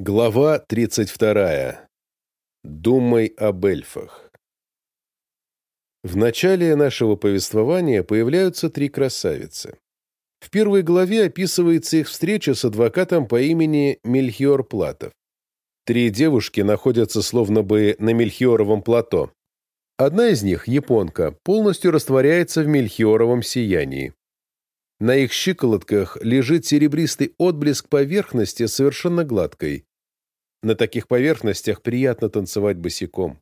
Глава 32. Думай об эльфах. В начале нашего повествования появляются три красавицы. В первой главе описывается их встреча с адвокатом по имени Мельхиор Платов. Три девушки находятся словно бы на Мельхиоровом плато. Одна из них, японка, полностью растворяется в Мельхиоровом сиянии. На их щиколотках лежит серебристый отблеск поверхности совершенно гладкой. На таких поверхностях приятно танцевать босиком.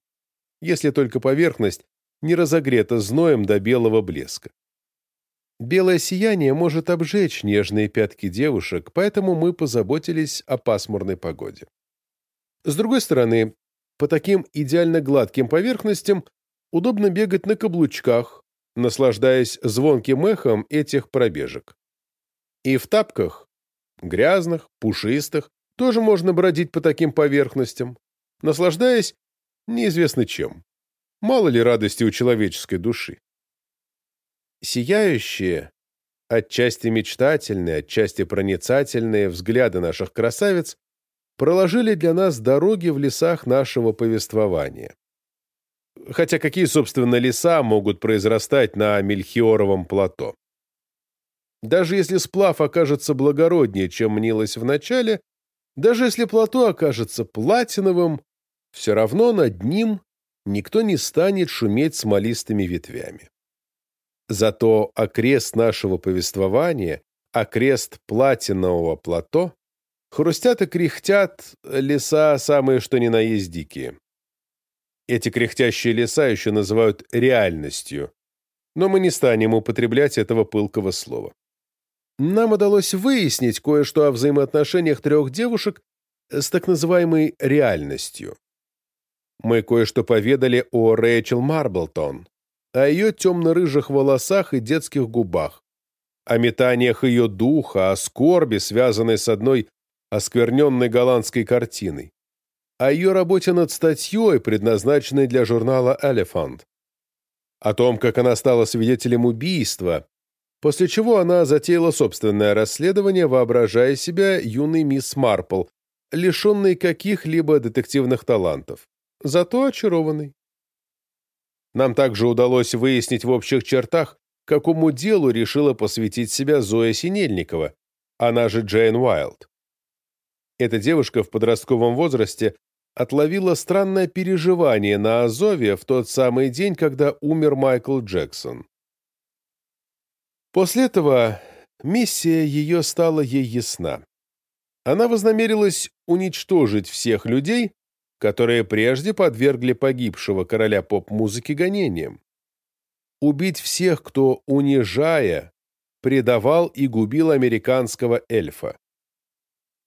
Если только поверхность не разогрета зноем до белого блеска. Белое сияние может обжечь нежные пятки девушек, поэтому мы позаботились о пасмурной погоде. С другой стороны, по таким идеально гладким поверхностям удобно бегать на каблучках, наслаждаясь звонким эхом этих пробежек. И в тапках, грязных, пушистых, тоже можно бродить по таким поверхностям, наслаждаясь неизвестно чем. Мало ли радости у человеческой души. Сияющие, отчасти мечтательные, отчасти проницательные взгляды наших красавиц проложили для нас дороги в лесах нашего повествования. Хотя какие, собственно, леса могут произрастать на Мельхиоровом плато? Даже если сплав окажется благороднее, чем мнилось в начале, даже если плато окажется платиновым, все равно над ним никто не станет шуметь смолистыми ветвями. Зато окрест нашего повествования, окрест платинового плато, хрустят и кряхтят леса самые что ни на есть дикие. Эти кряхтящие леса еще называют реальностью, но мы не станем употреблять этого пылкого слова. Нам удалось выяснить кое-что о взаимоотношениях трех девушек с так называемой реальностью. Мы кое-что поведали о Рэйчел Марблтон, о ее темно-рыжих волосах и детских губах, о метаниях ее духа, о скорби, связанной с одной оскверненной голландской картиной, о ее работе над статьей, предназначенной для журнала «Элефант», о том, как она стала свидетелем убийства, после чего она затеяла собственное расследование, воображая себя юной мисс Марпл, лишенной каких-либо детективных талантов, зато очарованной. Нам также удалось выяснить в общих чертах, какому делу решила посвятить себя Зоя Синельникова, она же Джейн Уайлд. Эта девушка в подростковом возрасте отловила странное переживание на Азове в тот самый день, когда умер Майкл Джексон. После этого миссия ее стала ей ясна. Она вознамерилась уничтожить всех людей, которые прежде подвергли погибшего короля поп-музыки гонениям. Убить всех, кто, унижая, предавал и губил американского эльфа.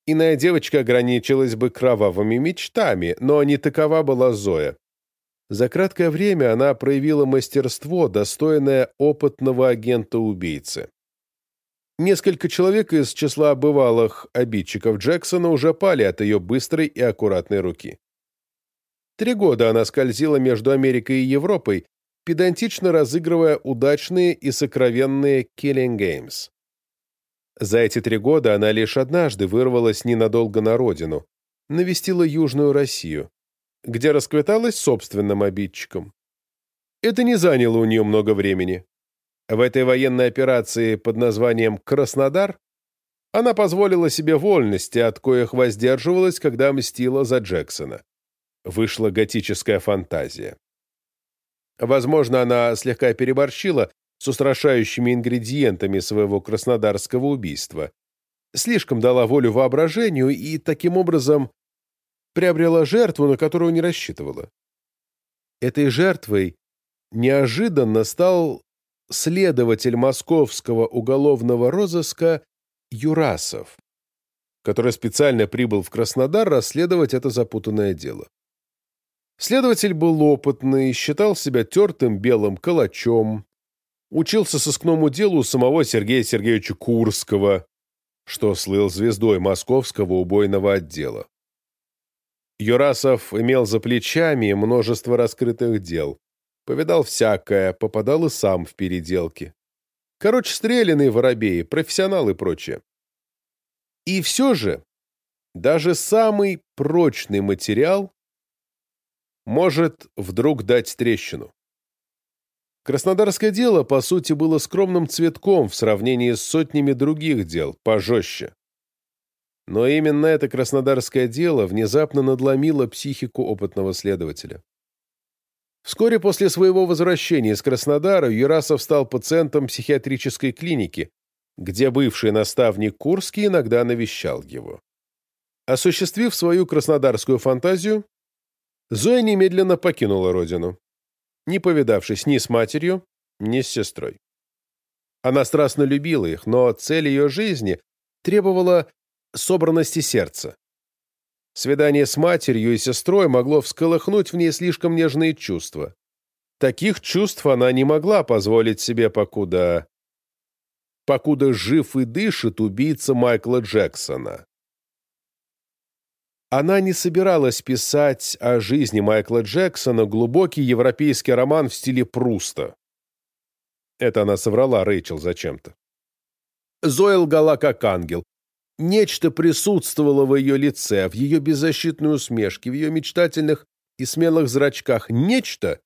Иная девочка ограничилась бы кровавыми мечтами, но не такова была Зоя. За краткое время она проявила мастерство, достойное опытного агента-убийцы. Несколько человек из числа бывалых обидчиков Джексона уже пали от ее быстрой и аккуратной руки. Три года она скользила между Америкой и Европой, педантично разыгрывая удачные и сокровенные «Killing Games». За эти три года она лишь однажды вырвалась ненадолго на родину, навестила Южную Россию, где расквиталась собственным обидчиком. Это не заняло у нее много времени. В этой военной операции под названием «Краснодар» она позволила себе вольности, от коих воздерживалась, когда мстила за Джексона. Вышла готическая фантазия. Возможно, она слегка переборщила с устрашающими ингредиентами своего краснодарского убийства. Слишком дала волю воображению и, таким образом, приобрела жертву, на которую не рассчитывала. Этой жертвой неожиданно стал следователь московского уголовного розыска Юрасов, который специально прибыл в Краснодар расследовать это запутанное дело. Следователь был опытный, считал себя тертым белым калачом, учился сыскному делу у самого Сергея Сергеевича Курского, что слыл звездой московского убойного отдела. Юрасов имел за плечами множество раскрытых дел. Повидал всякое, попадал и сам в переделки. Короче, стрелянные воробеи, профессионалы и прочее. И все же Даже самый прочный материал может вдруг дать трещину. Краснодарское дело, по сути, было скромным цветком в сравнении с сотнями других дел, пожестче. Но именно это краснодарское дело внезапно надломило психику опытного следователя. Вскоре после своего возвращения из Краснодара Юрасов стал пациентом психиатрической клиники, где бывший наставник Курский иногда навещал его. Осуществив свою краснодарскую фантазию, Зоя немедленно покинула родину, не повидавшись ни с матерью, ни с сестрой. Она страстно любила их, но цель ее жизни требовала собранности сердца. Свидание с матерью и сестрой могло всколыхнуть в ней слишком нежные чувства. Таких чувств она не могла позволить себе, покуда... покуда жив и дышит убийца Майкла Джексона. Она не собиралась писать о жизни Майкла Джексона глубокий европейский роман в стиле Пруста. Это она соврала Рэйчел зачем-то. Зоя лгала как ангел, Нечто присутствовало в ее лице, в ее беззащитной усмешке, в ее мечтательных и смелых зрачках. Нечто,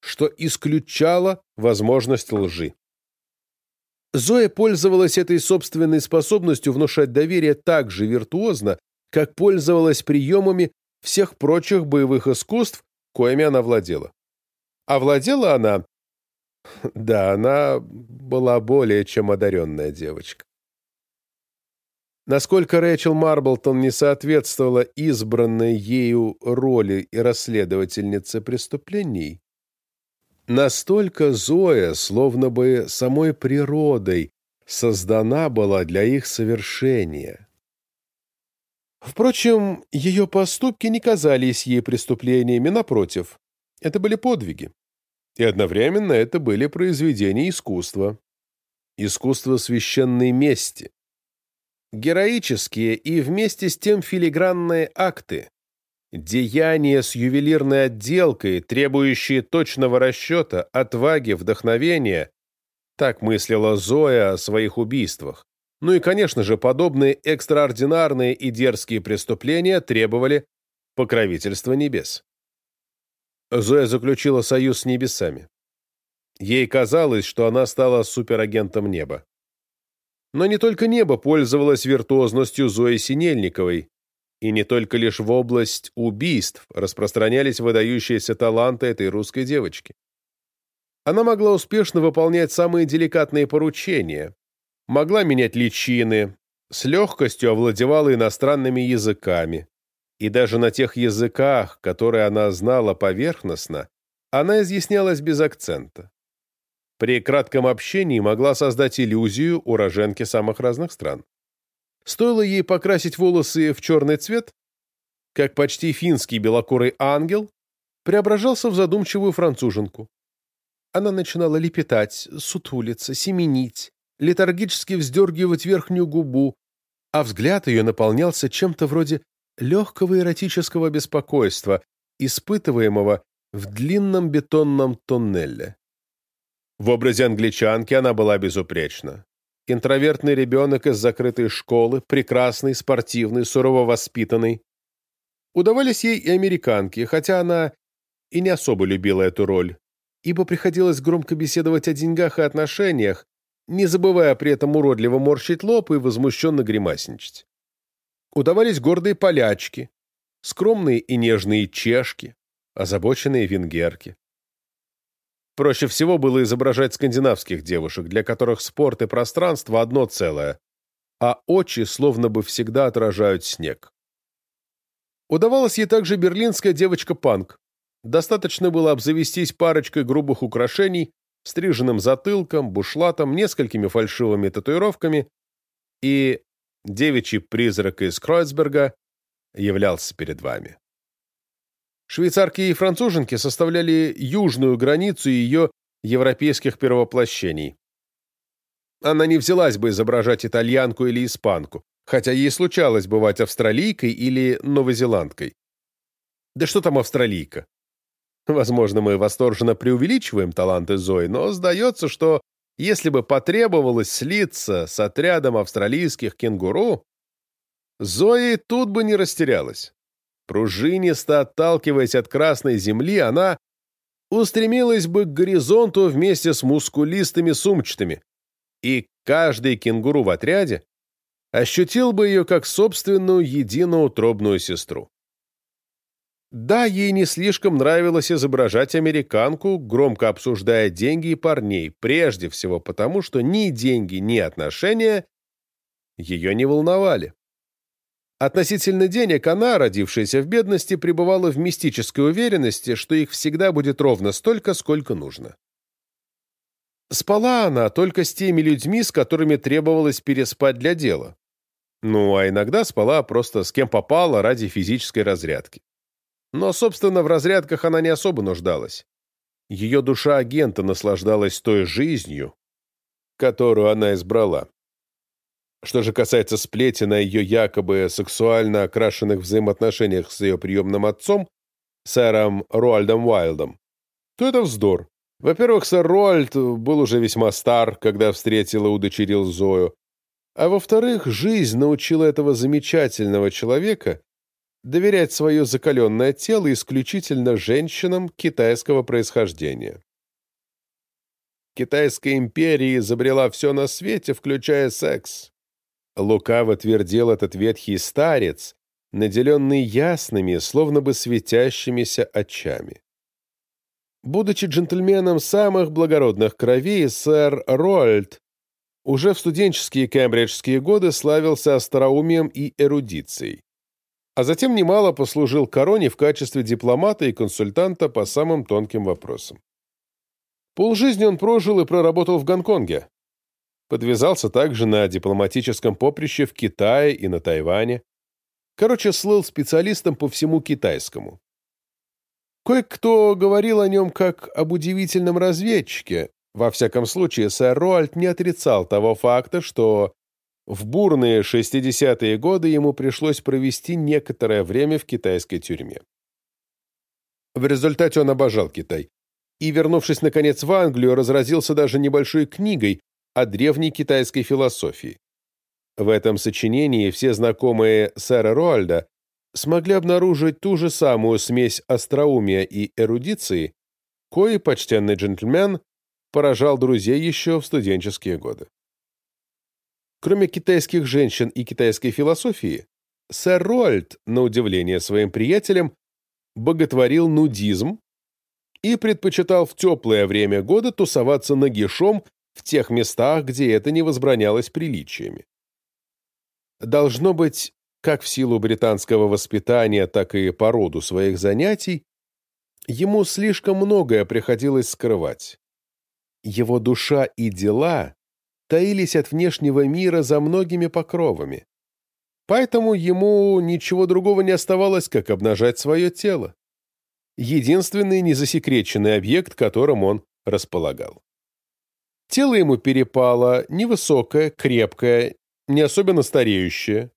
что исключало возможность лжи. Зоя пользовалась этой собственной способностью внушать доверие так же виртуозно, как пользовалась приемами всех прочих боевых искусств, коими она владела. А владела она... Да, она была более чем одаренная девочка. Насколько Рэйчел Марблтон не соответствовала избранной ею роли и расследовательницы преступлений, настолько Зоя, словно бы самой природой, создана была для их совершения. Впрочем, ее поступки не казались ей преступлениями, напротив, это были подвиги. И одновременно это были произведения искусства. Искусство священной мести героические и вместе с тем филигранные акты, деяния с ювелирной отделкой, требующие точного расчета, отваги, вдохновения. Так мыслила Зоя о своих убийствах. Ну и, конечно же, подобные экстраординарные и дерзкие преступления требовали покровительства небес. Зоя заключила союз с небесами. Ей казалось, что она стала суперагентом неба. Но не только небо пользовалось виртуозностью Зои Синельниковой, и не только лишь в область убийств распространялись выдающиеся таланты этой русской девочки. Она могла успешно выполнять самые деликатные поручения, могла менять личины, с легкостью овладевала иностранными языками, и даже на тех языках, которые она знала поверхностно, она изъяснялась без акцента при кратком общении могла создать иллюзию уроженки самых разных стран. Стоило ей покрасить волосы в черный цвет, как почти финский белокурый ангел преображался в задумчивую француженку. Она начинала лепетать, сутулиться, семенить, летаргически вздергивать верхнюю губу, а взгляд ее наполнялся чем-то вроде легкого эротического беспокойства, испытываемого в длинном бетонном тоннеле. В образе англичанки она была безупречна. Интровертный ребенок из закрытой школы, прекрасный, спортивный, сурово воспитанный. Удавались ей и американки, хотя она и не особо любила эту роль, ибо приходилось громко беседовать о деньгах и отношениях, не забывая при этом уродливо морщить лоб и возмущенно гримасничать. Удавались гордые полячки, скромные и нежные чешки, озабоченные венгерки. Проще всего было изображать скандинавских девушек, для которых спорт и пространство одно целое, а очи словно бы всегда отражают снег. Удавалась ей также берлинская девочка-панк. Достаточно было обзавестись парочкой грубых украшений, стриженным затылком, бушлатом, несколькими фальшивыми татуировками, и девичий призрак из Кройцберга являлся перед вами. Швейцарки и француженки составляли южную границу ее европейских первоплощений. Она не взялась бы изображать итальянку или испанку, хотя ей случалось бывать австралийкой или новозеландкой. Да что там австралийка? Возможно, мы восторженно преувеличиваем таланты Зои, но сдается, что если бы потребовалось слиться с отрядом австралийских кенгуру, Зоя тут бы не растерялась. Пружинисто отталкиваясь от красной земли, она устремилась бы к горизонту вместе с мускулистыми сумчатыми, и каждый кенгуру в отряде ощутил бы ее как собственную единоутробную сестру. Да, ей не слишком нравилось изображать американку, громко обсуждая деньги и парней, прежде всего потому, что ни деньги, ни отношения ее не волновали. Относительно денег она, родившаяся в бедности, пребывала в мистической уверенности, что их всегда будет ровно столько, сколько нужно. Спала она только с теми людьми, с которыми требовалось переспать для дела. Ну, а иногда спала просто с кем попало ради физической разрядки. Но, собственно, в разрядках она не особо нуждалась. Ее душа агента наслаждалась той жизнью, которую она избрала. Что же касается сплетен о ее якобы сексуально окрашенных взаимоотношениях с ее приемным отцом, сэром Руальдом Уайлдом, то это вздор. Во-первых, сэр Руальд был уже весьма стар, когда встретил и удочерил Зою. А во-вторых, жизнь научила этого замечательного человека доверять свое закаленное тело исключительно женщинам китайского происхождения. Китайская империя изобрела все на свете, включая секс. Лукаво твердил этот ветхий старец, наделенный ясными, словно бы светящимися очами. Будучи джентльменом самых благородных кровей, сэр Рольд уже в студенческие кембриджские годы славился остроумием и эрудицией а затем немало послужил короне в качестве дипломата и консультанта по самым тонким вопросам. Полжизни он прожил и проработал в Гонконге. Подвязался также на дипломатическом поприще в Китае и на Тайване. Короче, слыл специалистом по всему китайскому. Кое-кто говорил о нем как об удивительном разведчике. Во всяком случае, сэр Роальд не отрицал того факта, что в бурные 60-е годы ему пришлось провести некоторое время в китайской тюрьме. В результате он обожал Китай и, вернувшись наконец в Англию, разразился даже небольшой книгой о древней китайской философии. В этом сочинении все знакомые сэра Роальда смогли обнаружить ту же самую смесь остроумия и эрудиции, кое почтенный джентльмен поражал друзей еще в студенческие годы. Кроме китайских женщин и китайской философии, сэр Роальд, на удивление своим приятелям, боготворил нудизм и предпочитал в теплое время года тусоваться нагишом в тех местах, где это не возбранялось приличиями. Должно быть, как в силу британского воспитания, так и по роду своих занятий, ему слишком многое приходилось скрывать. Его душа и дела таились от внешнего мира за многими покровами. Поэтому ему ничего другого не оставалось, как обнажать свое тело. Единственный незасекреченный объект, которым он располагал. Тело ему перепало невысокое, крепкое, не особенно стареющее.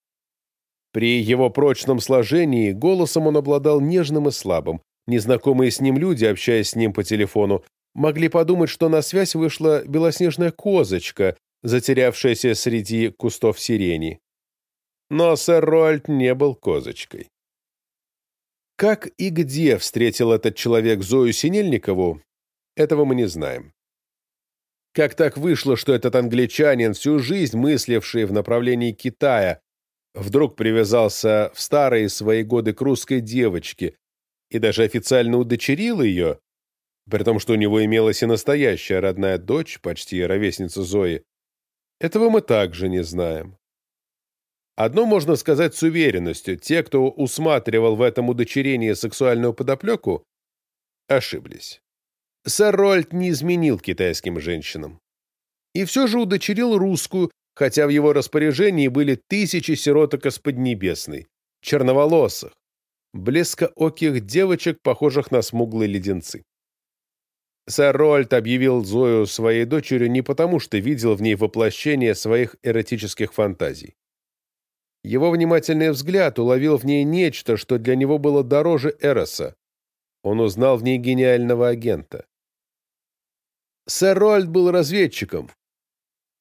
При его прочном сложении голосом он обладал нежным и слабым. Незнакомые с ним люди, общаясь с ним по телефону, могли подумать, что на связь вышла белоснежная козочка, затерявшаяся среди кустов сирени. Но сэр Роальд не был козочкой. Как и где встретил этот человек Зою Синельникову, этого мы не знаем. Как так вышло, что этот англичанин, всю жизнь мысливший в направлении Китая, вдруг привязался в старые свои годы к русской девочке и даже официально удочерил ее, при том, что у него имелась и настоящая родная дочь, почти ровесница Зои, этого мы также не знаем. Одно можно сказать с уверенностью, те, кто усматривал в этом удочерении сексуальную подоплеку, ошиблись. Сэр Рольд не изменил китайским женщинам. И все же удочерил русскую, хотя в его распоряжении были тысячи сироток из Поднебесной, черноволосых, блескооких девочек, похожих на смуглые леденцы. Сэр Рольд объявил Зою своей дочерью не потому, что видел в ней воплощение своих эротических фантазий. Его внимательный взгляд уловил в ней нечто, что для него было дороже Эроса. Он узнал в ней гениального агента. Сэр Рольд был разведчиком.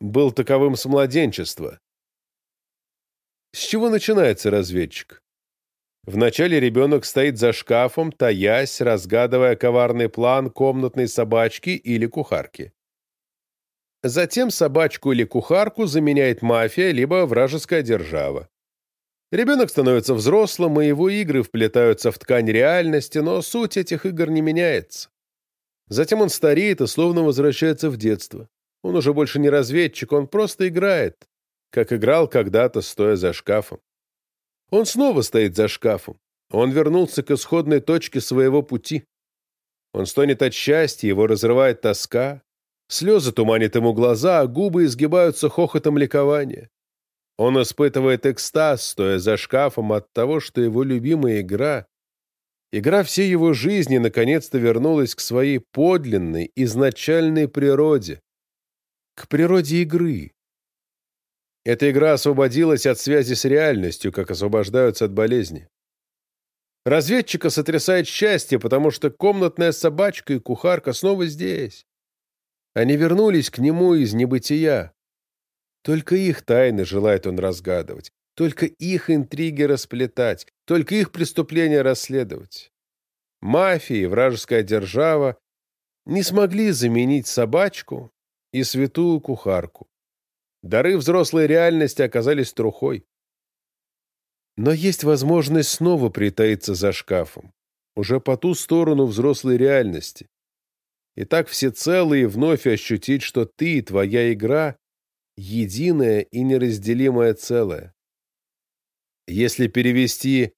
Был таковым с младенчества. С чего начинается разведчик? Вначале ребенок стоит за шкафом, таясь, разгадывая коварный план комнатной собачки или кухарки. Затем собачку или кухарку заменяет мафия, либо вражеская держава. Ребенок становится взрослым, и его игры вплетаются в ткань реальности, но суть этих игр не меняется. Затем он стареет и словно возвращается в детство. Он уже больше не разведчик, он просто играет, как играл когда-то, стоя за шкафом. Он снова стоит за шкафом. Он вернулся к исходной точке своего пути. Он стонет от счастья, его разрывает тоска. Слезы туманят ему глаза, а губы изгибаются хохотом ликования. Он испытывает экстаз, стоя за шкафом от того, что его любимая игра, игра всей его жизни, наконец-то вернулась к своей подлинной, изначальной природе, к природе игры. Эта игра освободилась от связи с реальностью, как освобождаются от болезни. Разведчика сотрясает счастье, потому что комнатная собачка и кухарка снова здесь. Они вернулись к нему из небытия. Только их тайны желает он разгадывать, только их интриги расплетать, только их преступления расследовать. Мафия и вражеская держава не смогли заменить собачку и святую кухарку. Дары взрослой реальности оказались трухой. Но есть возможность снова притаиться за шкафом, уже по ту сторону взрослой реальности. И так всецело и вновь ощутить, что ты и твоя игра — единое и неразделимое целое. Если перевести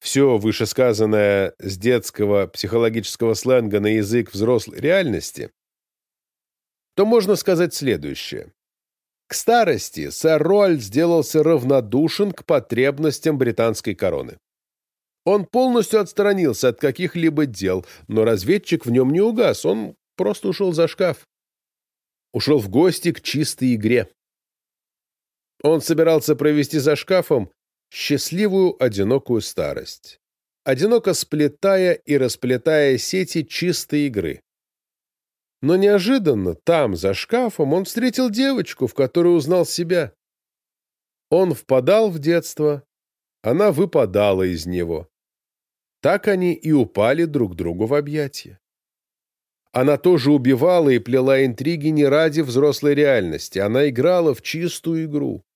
все вышесказанное с детского психологического сленга на язык взрослой реальности, то можно сказать следующее. К старости сэр Роальд сделался равнодушен к потребностям британской короны. Он полностью отстранился от каких-либо дел, но разведчик в нем не угас, он просто ушел за шкаф. Ушел в гости к чистой игре. Он собирался провести за шкафом счастливую одинокую старость, одиноко сплетая и расплетая сети чистой игры. Но неожиданно, там, за шкафом, он встретил девочку, в которой узнал себя. Он впадал в детство, она выпадала из него. Так они и упали друг другу в объятия. Она тоже убивала и плела интриги не ради взрослой реальности, она играла в чистую игру.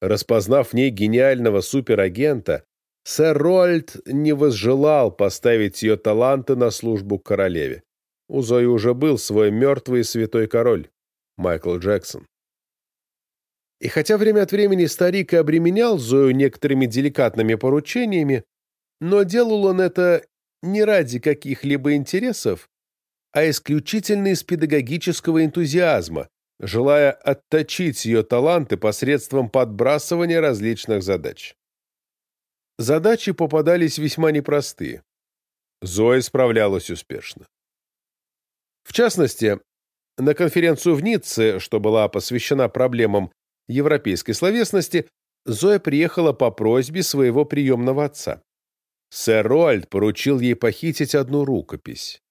Распознав в ней гениального суперагента, сэр Рольд не возжелал поставить ее таланты на службу королеве. У Зои уже был свой мертвый святой король, Майкл Джексон. И хотя время от времени старик и обременял Зою некоторыми деликатными поручениями, но делал он это не ради каких-либо интересов, а исключительно из педагогического энтузиазма, желая отточить ее таланты посредством подбрасывания различных задач. Задачи попадались весьма непростые. Зоя справлялась успешно. В частности, на конференцию в Ницце, что была посвящена проблемам европейской словесности, Зоя приехала по просьбе своего приемного отца. Сэр Роальд поручил ей похитить одну рукопись.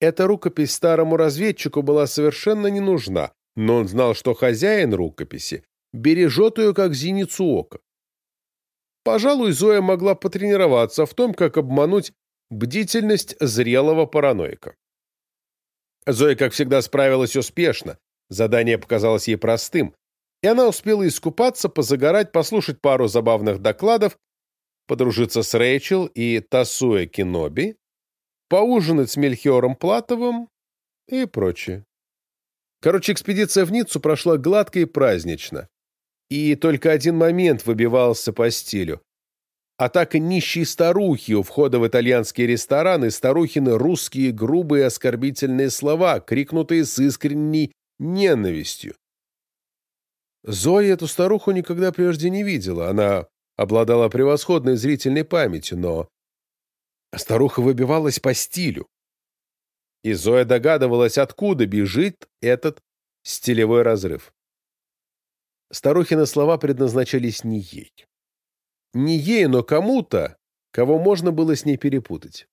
Эта рукопись старому разведчику была совершенно не нужна, но он знал, что хозяин рукописи бережет ее как зеницу ока. Пожалуй, Зоя могла потренироваться в том, как обмануть бдительность зрелого параноика. Зоя, как всегда, справилась успешно. Задание показалось ей простым, и она успела искупаться, позагорать, послушать пару забавных докладов, подружиться с Рэйчел и Тасуэ Киноби, поужинать с Мельхиором Платовым и прочее. Короче, экспедиция в Ниццу прошла гладко и празднично. И только один момент выбивался по стилю. Атака нищей старухи у входа в итальянский ресторан и старухины русские грубые оскорбительные слова, крикнутые с искренней ненавистью. Зоя эту старуху никогда прежде не видела. Она обладала превосходной зрительной памятью, но старуха выбивалась по стилю. И Зоя догадывалась, откуда бежит этот стилевой разрыв. Старухины слова предназначались не ей. Не ей, но кому-то, кого можно было с ней перепутать.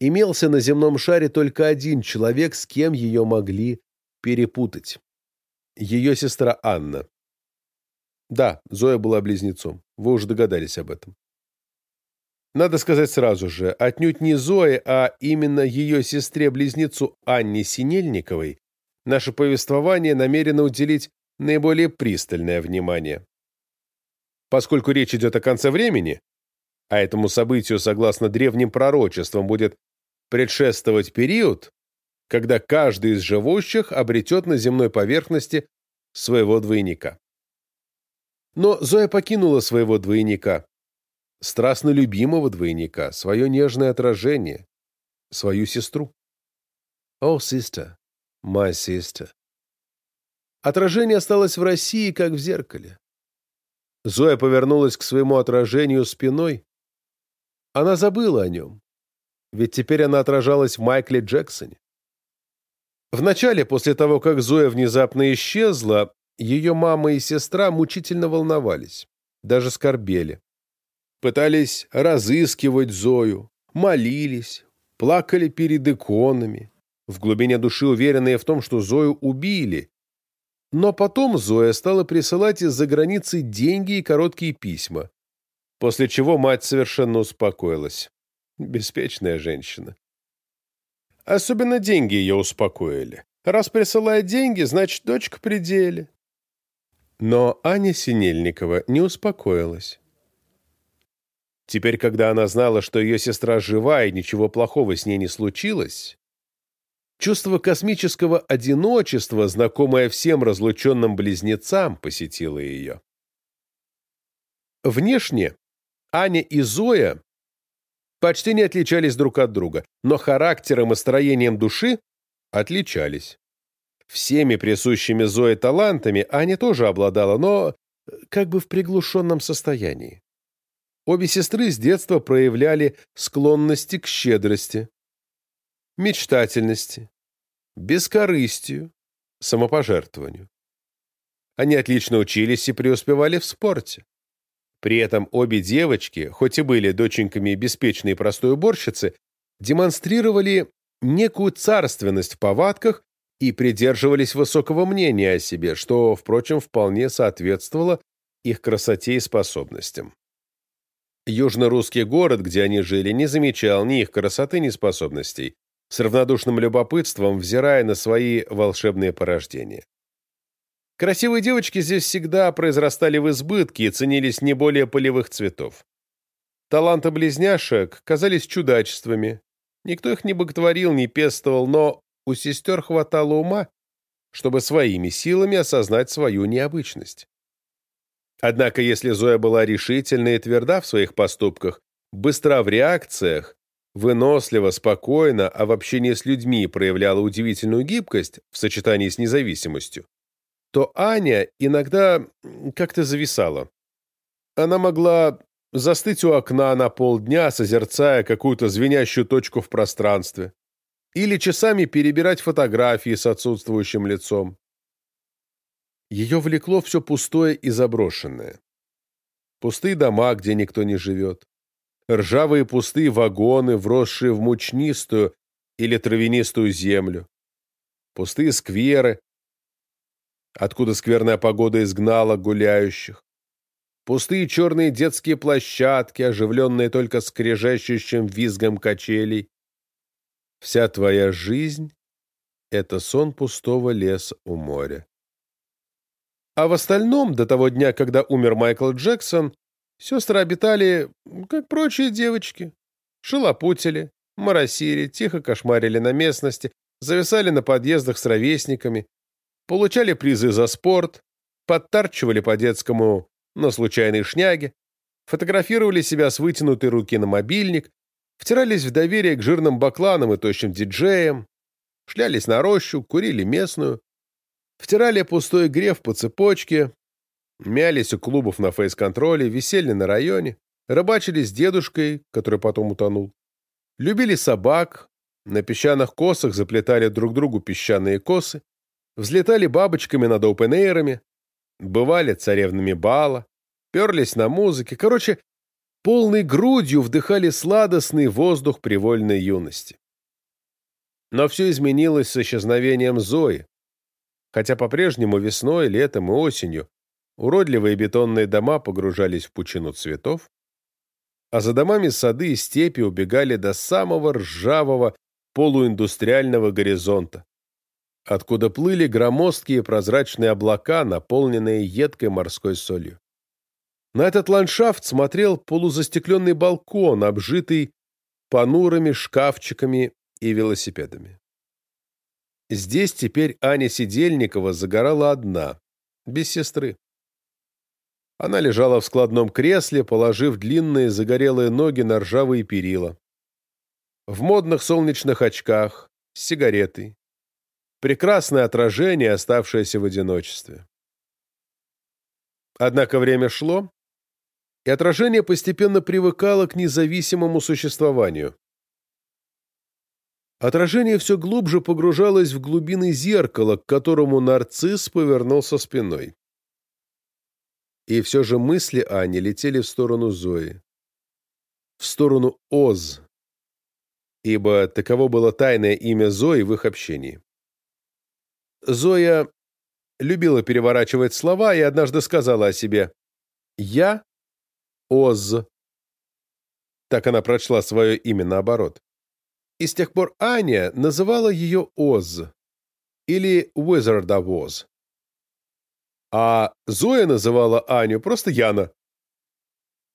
Имелся на земном шаре только один человек, с кем ее могли перепутать. Ее сестра Анна. Да, Зоя была близнецом. Вы уже догадались об этом. Надо сказать сразу же, отнюдь не Зое, а именно ее сестре-близнецу Анне Синельниковой наше повествование намерено уделить наиболее пристальное внимание. Поскольку речь идет о конце времени, а этому событию, согласно древним пророчествам, будет предшествовать период, когда каждый из живущих обретет на земной поверхности своего двойника. Но Зоя покинула своего двойника, страстно любимого двойника, свое нежное отражение, свою сестру. «Oh, sister, my sister». Отражение осталось в России, как в зеркале. Зоя повернулась к своему отражению спиной. Она забыла о нем, ведь теперь она отражалась в Майкле Джексоне. Вначале, после того, как Зоя внезапно исчезла, ее мама и сестра мучительно волновались, даже скорбели. Пытались разыскивать Зою, молились, плакали перед иконами, в глубине души уверенные в том, что Зою убили. Но потом Зоя стала присылать из-за границы деньги и короткие письма, после чего мать совершенно успокоилась. Беспечная женщина. Особенно деньги ее успокоили. Раз присылает деньги, значит, дочка при деле. Но Аня Синельникова не успокоилась. Теперь, когда она знала, что ее сестра жива и ничего плохого с ней не случилось, чувство космического одиночества, знакомое всем разлученным близнецам, посетило ее. Внешне Аня и Зоя почти не отличались друг от друга, но характером и строением души отличались. Всеми присущими Зое талантами Аня тоже обладала, но как бы в приглушенном состоянии. Обе сестры с детства проявляли склонности к щедрости, мечтательности, бескорыстию, самопожертвованию. Они отлично учились и преуспевали в спорте. При этом обе девочки, хоть и были доченьками беспечной и простой уборщицы, демонстрировали некую царственность в повадках и придерживались высокого мнения о себе, что, впрочем, вполне соответствовало их красоте и способностям. Южно-русский город, где они жили, не замечал ни их красоты, ни способностей, с равнодушным любопытством взирая на свои волшебные порождения. Красивые девочки здесь всегда произрастали в избытке и ценились не более полевых цветов. Таланты близняшек казались чудачествами. Никто их не боготворил, не пестовал, но у сестер хватало ума, чтобы своими силами осознать свою необычность. Однако, если Зоя была решительна и тверда в своих поступках, быстра в реакциях, вынослива, спокойна, а в общении с людьми проявляла удивительную гибкость в сочетании с независимостью, то Аня иногда как-то зависала. Она могла застыть у окна на полдня, созерцая какую-то звенящую точку в пространстве, или часами перебирать фотографии с отсутствующим лицом. Ее влекло все пустое и заброшенное. Пустые дома, где никто не живет. Ржавые пустые вагоны, вросшие в мучнистую или травянистую землю. Пустые скверы, откуда скверная погода изгнала гуляющих. Пустые черные детские площадки, оживленные только скрежещущим визгом качелей. Вся твоя жизнь — это сон пустого леса у моря. А в остальном, до того дня, когда умер Майкл Джексон, сестры обитали, как прочие девочки. Шелопутили, моросили, тихо кошмарили на местности, зависали на подъездах с ровесниками, получали призы за спорт, подтарчивали по-детскому на случайной шняге, фотографировали себя с вытянутой руки на мобильник, втирались в доверие к жирным бакланам и тощим диджеям, шлялись на рощу, курили местную, втирали пустой греф по цепочке, мялись у клубов на фейс-контроле, висели на районе, рыбачили с дедушкой, который потом утонул, любили собак, на песчаных косах заплетали друг другу песчаные косы, взлетали бабочками над опен-эйрами, бывали царевнами бала, перлись на музыке, короче, полной грудью вдыхали сладостный воздух привольной юности. Но все изменилось с исчезновением Зои, хотя по-прежнему весной, летом и осенью уродливые бетонные дома погружались в пучину цветов, а за домами сады и степи убегали до самого ржавого полуиндустриального горизонта, откуда плыли громоздкие прозрачные облака, наполненные едкой морской солью. На этот ландшафт смотрел полузастекленный балкон, обжитый понурыми шкафчиками и велосипедами. Здесь теперь Аня Сидельникова загорала одна, без сестры. Она лежала в складном кресле, положив длинные загорелые ноги на ржавые перила. В модных солнечных очках, с сигаретой. Прекрасное отражение, оставшееся в одиночестве. Однако время шло, и отражение постепенно привыкало к независимому существованию. Отражение все глубже погружалось в глубины зеркала, к которому нарцисс повернулся спиной. И все же мысли Ани летели в сторону Зои. В сторону Оз, ибо таково было тайное имя Зои в их общении. Зоя любила переворачивать слова и однажды сказала о себе «Я Оз». Так она прочла свое имя наоборот. И с тех пор Аня называла ее Оз или Wizard of Oz. А Зоя называла Аню просто Яна,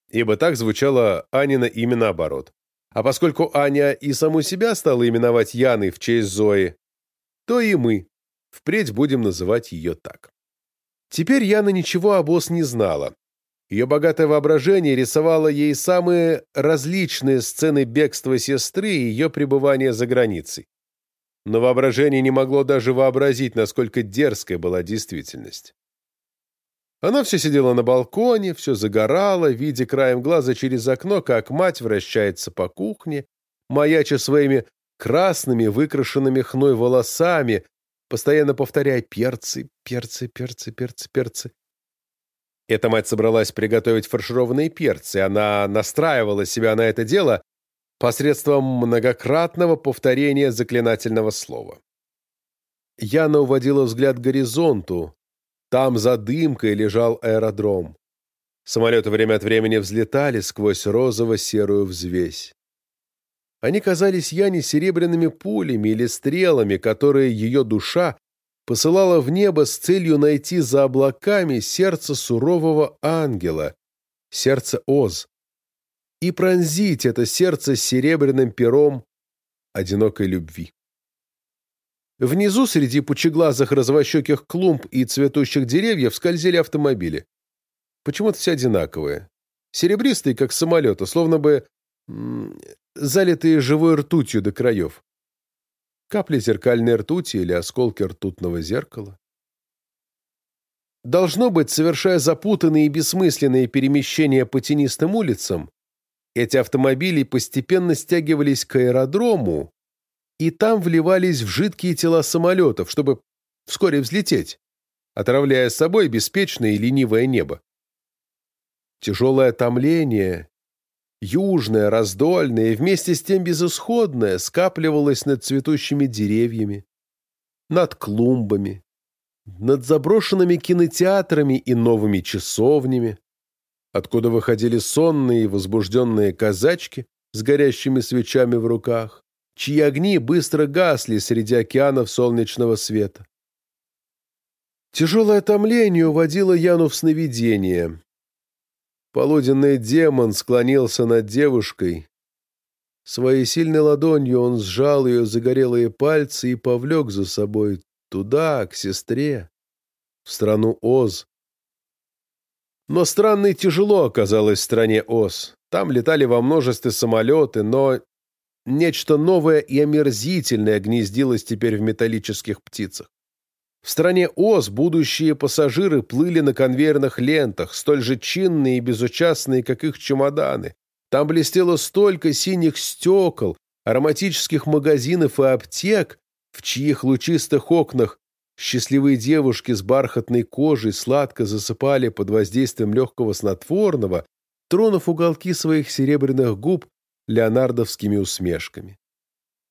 ибо так звучало Анина имя наоборот. А поскольку Аня и саму себя стала именовать Яной в честь Зои, то и мы впредь будем называть ее так. Теперь Яна ничего об Оз не знала, ее богатое воображение рисовало ей самые различные сцены бегства сестры и ее пребывания за границей. Но воображение не могло даже вообразить, насколько дерзкой была действительность. Она все сидела на балконе, все загорала, видя краем глаза через окно, как мать вращается по кухне, маяча своими красными, выкрашенными хной волосами, постоянно повторяя «перцы, перцы, перцы, перцы, перцы». Эта мать собралась приготовить фаршированные перцы, она настраивала себя на это дело посредством многократного повторения заклинательного слова. Яна уводила взгляд к горизонту. Там за дымкой лежал аэродром. Самолеты время от времени взлетали сквозь розово-серую взвесь. Они казались Яне серебряными пулями или стрелами, которые ее душа посылала в небо с целью найти за облаками сердце сурового ангела, сердце Оз, и пронзить это сердце серебряным пером одинокой любви. Внизу, среди пучеглазых развощеких клумб и цветущих деревьев, скользили автомобили. Почему-то все одинаковые. Серебристые, как самолеты, словно бы залитые живой ртутью до краев. Капли зеркальной ртути или осколки ртутного зеркала. Должно быть, совершая запутанные и бессмысленные перемещения по тенистым улицам, эти автомобили постепенно стягивались к аэродрому и там вливались в жидкие тела самолетов, чтобы вскоре взлететь, отравляя с собой беспечное и ленивое небо. Тяжелое томление южное, раздольное и вместе с тем безысходное скапливалось над цветущими деревьями, над клумбами, над заброшенными кинотеатрами и новыми часовнями, откуда выходили сонные и возбужденные казачки с горящими свечами в руках, чьи огни быстро гасли среди океанов солнечного света. Тяжелое томление уводило Яну в сновидение, Полуденный демон склонился над девушкой. Своей сильной ладонью он сжал ее загорелые пальцы и повлек за собой туда, к сестре, в страну Оз. Но странно и тяжело оказалось в стране Оз. Там летали во множестве самолеты, но нечто новое и омерзительное гнездилось теперь в металлических птицах. В стране Оз будущие пассажиры плыли на конвейерных лентах, столь же чинные и безучастные, как их чемоданы. Там блестело столько синих стекол, ароматических магазинов и аптек, в чьих лучистых окнах счастливые девушки с бархатной кожей сладко засыпали под воздействием легкого снотворного, тронув уголки своих серебряных губ леонардовскими усмешками.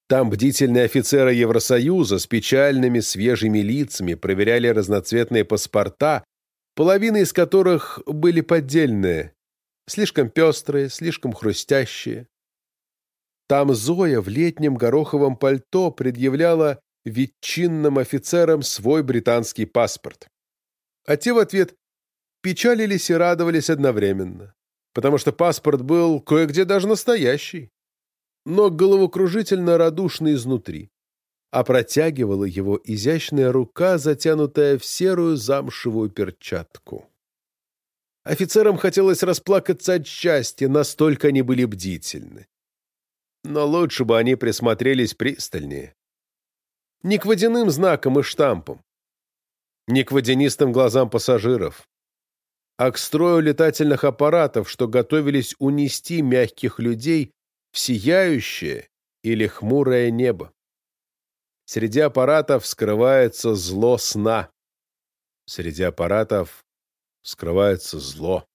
Там бдительные офицеры Евросоюза с печальными свежими лицами проверяли разноцветные паспорта, половина из которых были поддельные, слишком пестрые, слишком хрустящие. Там Зоя в летнем гороховом пальто предъявляла ветчинным офицерам свой британский паспорт. А те в ответ печалились и радовались одновременно, потому что паспорт был кое-где даже настоящий, но головокружительно радушный изнутри, а протягивала его изящная рука, затянутая в серую замшевую перчатку. Офицерам хотелось расплакаться от счастья, настолько они были бдительны. Но лучше бы они присмотрелись пристальнее. Не к водяным знакам и штампам, не к водянистым глазам пассажиров, а к строю летательных аппаратов, что готовились унести мягких людей в сияющее или хмурое небо. Среди аппаратов скрывается зло сна. Среди аппаратов скрывается зло.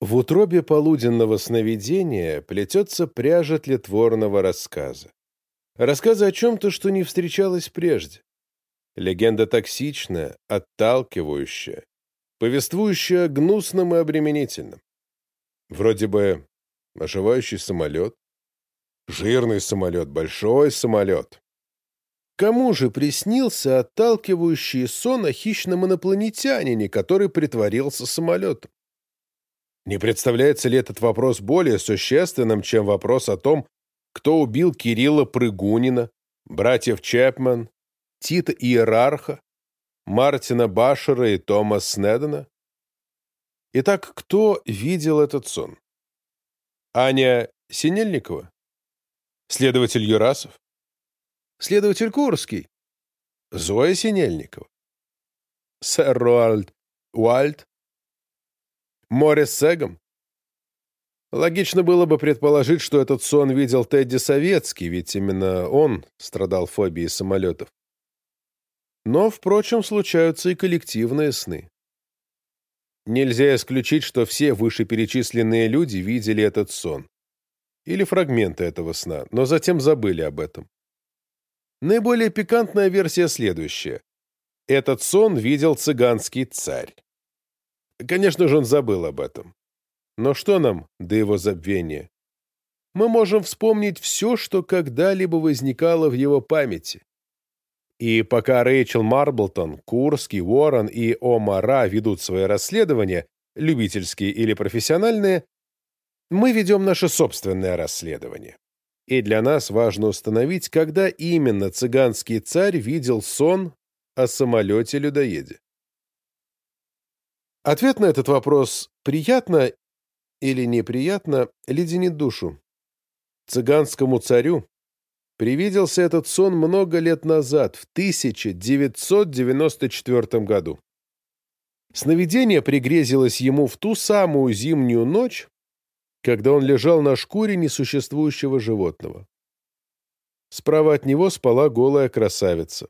В утробе полуденного сновидения плетется пряжа тлетворного рассказа. Рассказа о чем-то, что не встречалось прежде. Легенда токсичная, отталкивающая, повествующая о гнусном и обременительном. Вроде бы оживающий самолет, жирный самолет, большой самолет. Кому же приснился отталкивающий сон о хищном инопланетянине, который притворился самолетом? Не представляется ли этот вопрос более существенным, чем вопрос о том, кто убил Кирилла Прыгунина, братьев Чепмен, Тита Иерарха, Мартина Башера и Тома Снедена? Итак, кто видел этот сон? Аня Синельникова? Следователь Юрасов? Следователь Курский. Зоя Синельникова. Сэр Руальд Уальд. Морис Сегом. Логично было бы предположить, что этот сон видел Тедди Советский, ведь именно он страдал фобией самолетов. Но, впрочем, случаются и коллективные сны. Нельзя исключить, что все вышеперечисленные люди видели этот сон. Или фрагменты этого сна, но затем забыли об этом. Наиболее пикантная версия следующая. Этот сон видел цыганский царь. Конечно же, он забыл об этом. Но что нам до его забвения? Мы можем вспомнить все, что когда-либо возникало в его памяти. И пока Рэйчел Марблтон, Курский, Уоррен и Омара ведут свои расследования, любительские или профессиональные, мы ведем наше собственное расследование и для нас важно установить, когда именно цыганский царь видел сон о самолете-людоеде. Ответ на этот вопрос «приятно или неприятно» леденит душу. Цыганскому царю привиделся этот сон много лет назад, в 1994 году. Сновидение пригрезилось ему в ту самую зимнюю ночь, когда он лежал на шкуре несуществующего животного. Справа от него спала голая красавица.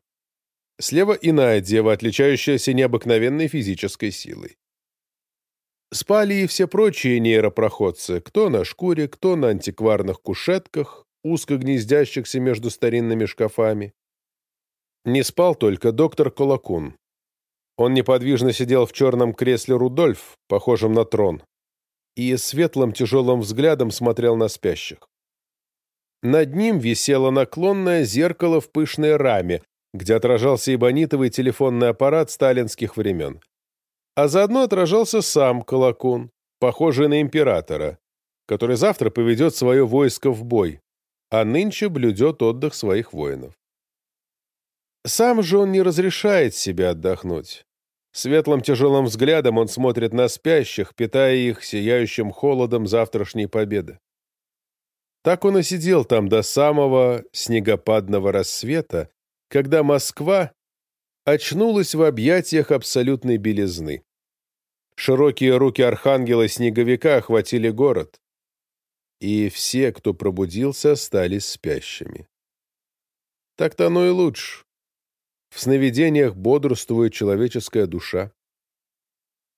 Слева иная дева, отличающаяся необыкновенной физической силой. Спали и все прочие нейропроходцы, кто на шкуре, кто на антикварных кушетках, узко гнездящихся между старинными шкафами. Не спал только доктор Колокун. Он неподвижно сидел в черном кресле Рудольф, похожем на трон, и светлым тяжелым взглядом смотрел на спящих. Над ним висело наклонное зеркало в пышной раме, где отражался эбонитовый телефонный аппарат сталинских времен. А заодно отражался сам Колокун, похожий на императора, который завтра поведет свое войско в бой, а нынче блюдет отдых своих воинов. Сам же он не разрешает себе отдохнуть. Светлым тяжелым взглядом он смотрит на спящих, питая их сияющим холодом завтрашней победы. Так он и сидел там до самого снегопадного рассвета, когда Москва очнулась в объятиях абсолютной белизны. Широкие руки архангела-снеговика охватили город, и все, кто пробудился, остались спящими. Так-то оно и лучше. В сновидениях бодрствует человеческая душа.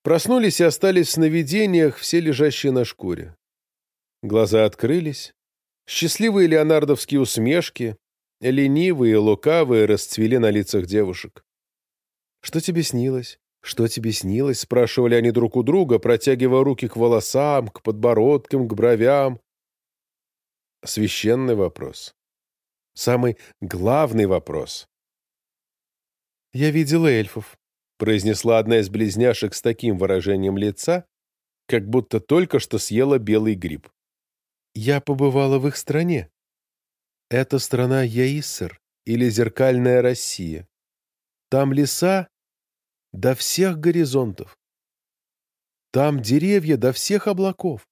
Проснулись и остались в сновидениях все лежащие на шкуре. Глаза открылись. Счастливые леонардовские усмешки, ленивые, лукавые расцвели на лицах девушек. Что тебе снилось? «Что тебе снилось?» — спрашивали они друг у друга, протягивая руки к волосам, к подбородкам, к бровям. Священный вопрос. Самый главный вопрос. «Я видела эльфов», — произнесла одна из близняшек с таким выражением лица, как будто только что съела белый гриб. «Я побывала в их стране. Это страна Яиссер или Зеркальная Россия. Там леса до всех горизонтов. Там деревья до всех облаков.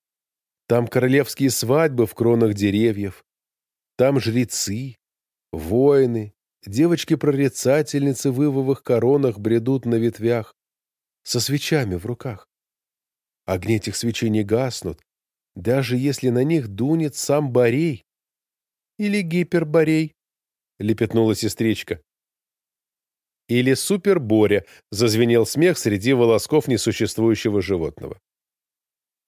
Там королевские свадьбы в кронах деревьев. Там жрецы, воины, девочки-прорицательницы в ивовых коронах бредут на ветвях со свечами в руках. Огни этих свечей не гаснут, даже если на них дунет сам Борей. Или гиперборей, — лепетнула сестричка. Или Супер-Боря, — зазвенел смех среди волосков несуществующего животного.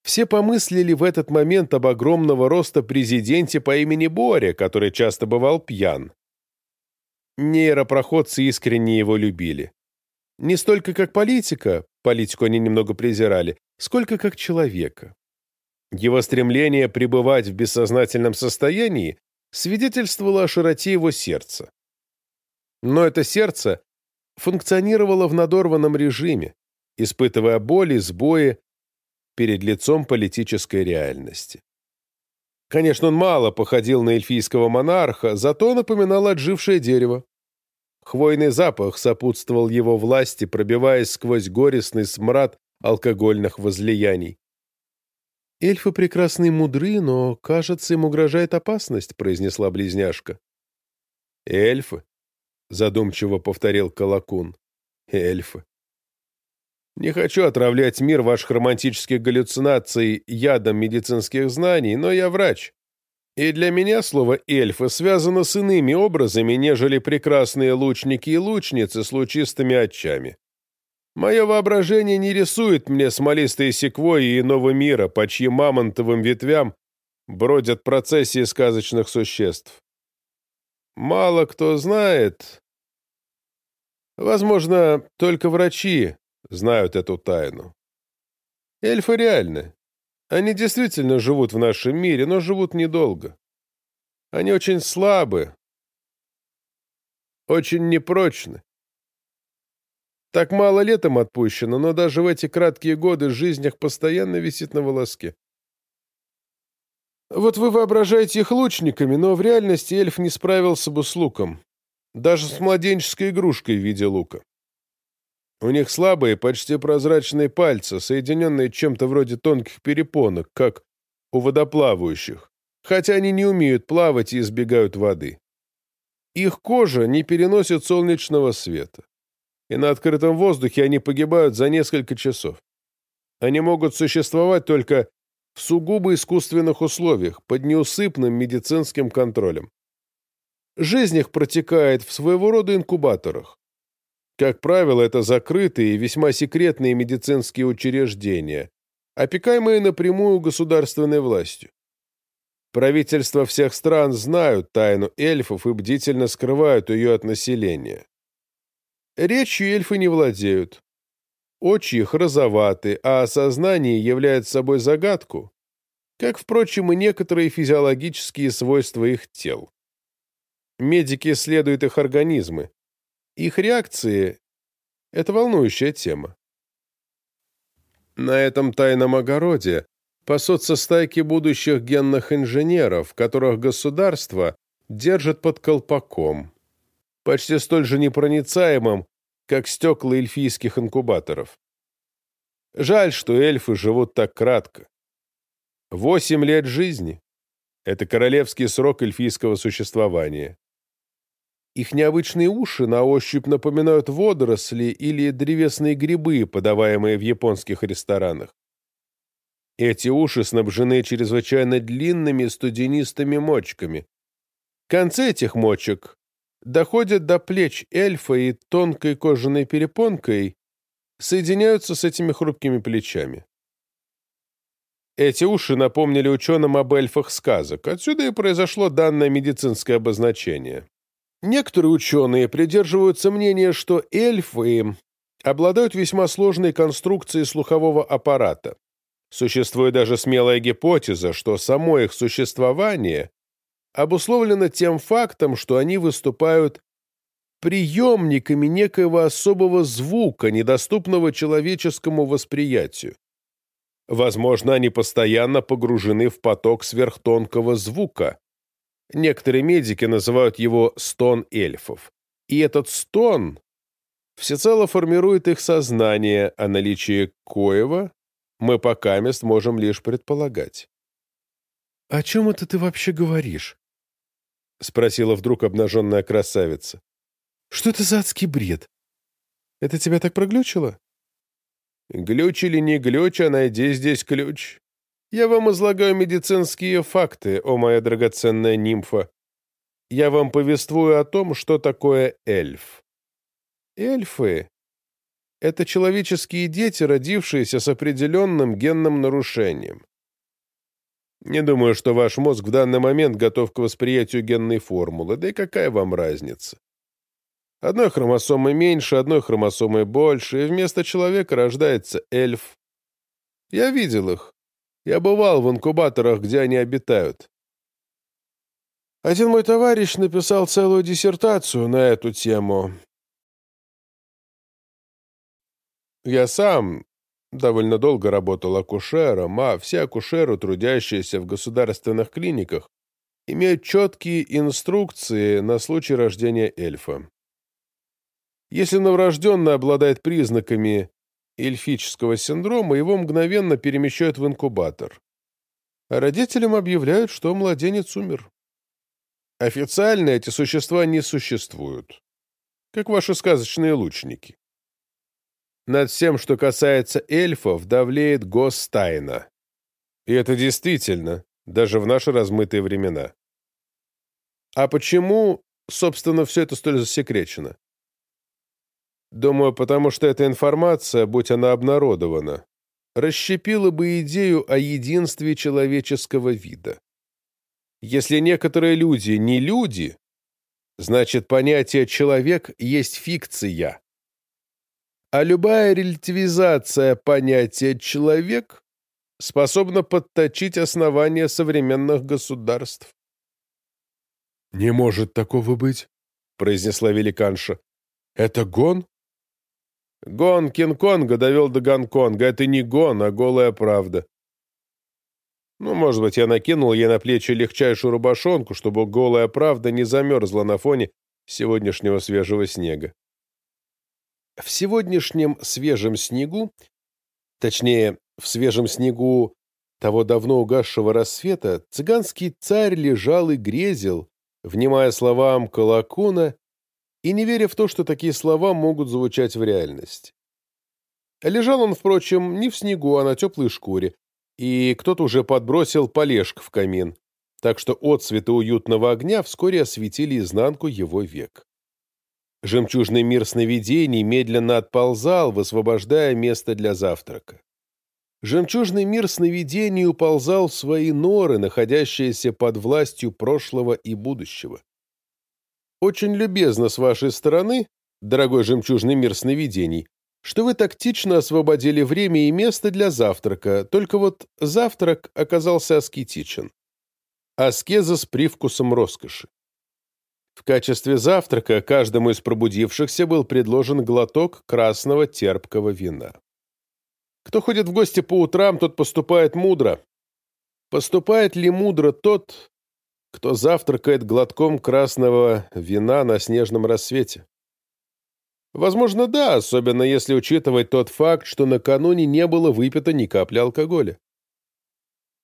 Все помыслили в этот момент об огромного роста президенте по имени Боря, который часто бывал пьян. Нейропроходцы искренне его любили. Не столько как политика, политику они немного презирали, сколько как человека. Его стремление пребывать в бессознательном состоянии свидетельствовало о широте его сердца. Но это сердце функционировало в надорванном режиме, испытывая боли, сбои перед лицом политической реальности. Конечно, он мало походил на эльфийского монарха, зато напоминал отжившее дерево. Хвойный запах сопутствовал его власти, пробиваясь сквозь горестный смрад алкогольных возлияний. «Эльфы прекрасны и мудры, но, кажется, им угрожает опасность», — произнесла близняшка. «Эльфы?» — задумчиво повторил Колокун. «Эльфы. Не хочу отравлять мир ваших романтических галлюцинаций ядом медицинских знаний, но я врач. И для меня слово «эльфы» связано с иными образами, нежели прекрасные лучники и лучницы с лучистыми очами. Мое воображение не рисует мне смолистые секвойи иного мира, по чьим мамонтовым ветвям бродят процессии сказочных существ. Мало кто знает. Возможно, только врачи знают эту тайну. Эльфы реальны. Они действительно живут в нашем мире, но живут недолго. Они очень слабы, очень непрочны. Так мало летом отпущено, но даже в эти краткие годы жизнь их постоянно висит на волоске. Вот вы воображаете их лучниками, но в реальности эльф не справился бы с луком. Даже с младенческой игрушкой в виде лука. У них слабые, почти прозрачные пальцы, соединенные чем-то вроде тонких перепонок, как у водоплавающих, хотя они не умеют плавать и избегают воды. Их кожа не переносит солнечного света и на открытом воздухе они погибают за несколько часов. Они могут существовать только в сугубо искусственных условиях, под неусыпным медицинским контролем. Жизнь их протекает в своего рода инкубаторах. Как правило, это закрытые и весьма секретные медицинские учреждения, опекаемые напрямую государственной властью. Правительства всех стран знают тайну эльфов и бдительно скрывают ее от населения. Речью эльфы не владеют. Очи их розоваты, а сознание является собой загадку, как, впрочем, и некоторые физиологические свойства их тел. Медики исследуют их организмы. Их реакции — это волнующая тема. На этом тайном огороде пасутся стайки будущих генных инженеров, которых государство держит под колпаком почти столь же непроницаемым, как стекла эльфийских инкубаторов. Жаль, что эльфы живут так кратко. Восемь лет жизни — это королевский срок эльфийского существования. Их необычные уши на ощупь напоминают водоросли или древесные грибы, подаваемые в японских ресторанах. Эти уши снабжены чрезвычайно длинными студенистыми мочками. Концы этих мочек доходят до плеч эльфа и тонкой кожаной перепонкой соединяются с этими хрупкими плечами. Эти уши напомнили ученым об эльфах сказок, отсюда и произошло данное медицинское обозначение. Некоторые ученые придерживаются мнения, что эльфы обладают весьма сложной конструкцией слухового аппарата. Существует даже смелая гипотеза, что само их существование обусловлено тем фактом, что они выступают приемниками некоего особого звука, недоступного человеческому восприятию. Возможно, они постоянно погружены в поток сверхтонкого звука. Некоторые медики называют его «стон эльфов». И этот стон всецело формирует их сознание, о наличии коего мы пока мест можем лишь предполагать. «О чем это ты вообще говоришь?» — спросила вдруг обнаженная красавица. «Что это за адский бред? Это тебя так проглючило?» «Глюч или не глюч, а найди здесь ключ. Я вам излагаю медицинские факты, о моя драгоценная нимфа. Я вам повествую о том, что такое эльф. Эльфы — это человеческие дети, родившиеся с определенным генным нарушением. Не думаю, что ваш мозг в данный момент готов к восприятию генной формулы, да и какая вам разница? Одной хромосомой меньше, одной хромосомой больше, и вместо человека рождается эльф. Я видел их. Я бывал в инкубаторах, где они обитают. Один мой товарищ написал целую диссертацию на эту тему. Я сам довольно долго работал акушером, а все акушеры, трудящиеся в государственных клиниках, имеют четкие инструкции на случай рождения эльфа. Если новорожденный обладает признаками эльфического синдрома, его мгновенно перемещают в инкубатор. А родителям объявляют, что младенец умер. Официально эти существа не существуют, как ваши сказочные лучники. Над всем, что касается эльфов, давлеет гостайна. И это действительно, даже в наши размытые времена. А почему, собственно, все это столь засекречено? Думаю, потому что эта информация, будь она обнародована, расщепила бы идею о единстве человеческого вида. Если некоторые люди не люди, значит понятие «человек» есть фикция, а любая релятивизация понятия «человек» способна подточить основания современных государств. «Не может такого быть», — произнесла великанша. «Это гон?» «Гон Кинг-Конга довел до Гонконга. Это не гон, а голая правда». Ну, может быть, я накинул ей на плечи легчайшую рубашонку, чтобы голая правда не замерзла на фоне сегодняшнего свежего снега. В сегодняшнем свежем снегу, точнее, в свежем снегу того давно угасшего рассвета, цыганский царь лежал и грезил, внимая словам Колокуна и не веря в то, что такие слова могут звучать в реальности. Лежал он, впрочем, не в снегу, а на теплой шкуре, и кто-то уже подбросил полежк в камин, так что отцветы уютного огня вскоре осветили изнанку его век. Жемчужный мир сновидений медленно отползал, высвобождая место для завтрака. Жемчужный мир сновидений уползал в свои норы, находящиеся под властью прошлого и будущего. Очень любезно с вашей стороны, дорогой жемчужный мир сновидений, что вы тактично освободили время и место для завтрака, только вот завтрак оказался аскетичен. Аскеза с привкусом роскоши. В качестве завтрака каждому из пробудившихся был предложен глоток красного терпкого вина. Кто ходит в гости по утрам, тот поступает мудро. Поступает ли мудро тот, кто завтракает глотком красного вина на снежном рассвете? Возможно, да, особенно если учитывать тот факт, что накануне не было выпито ни капли алкоголя.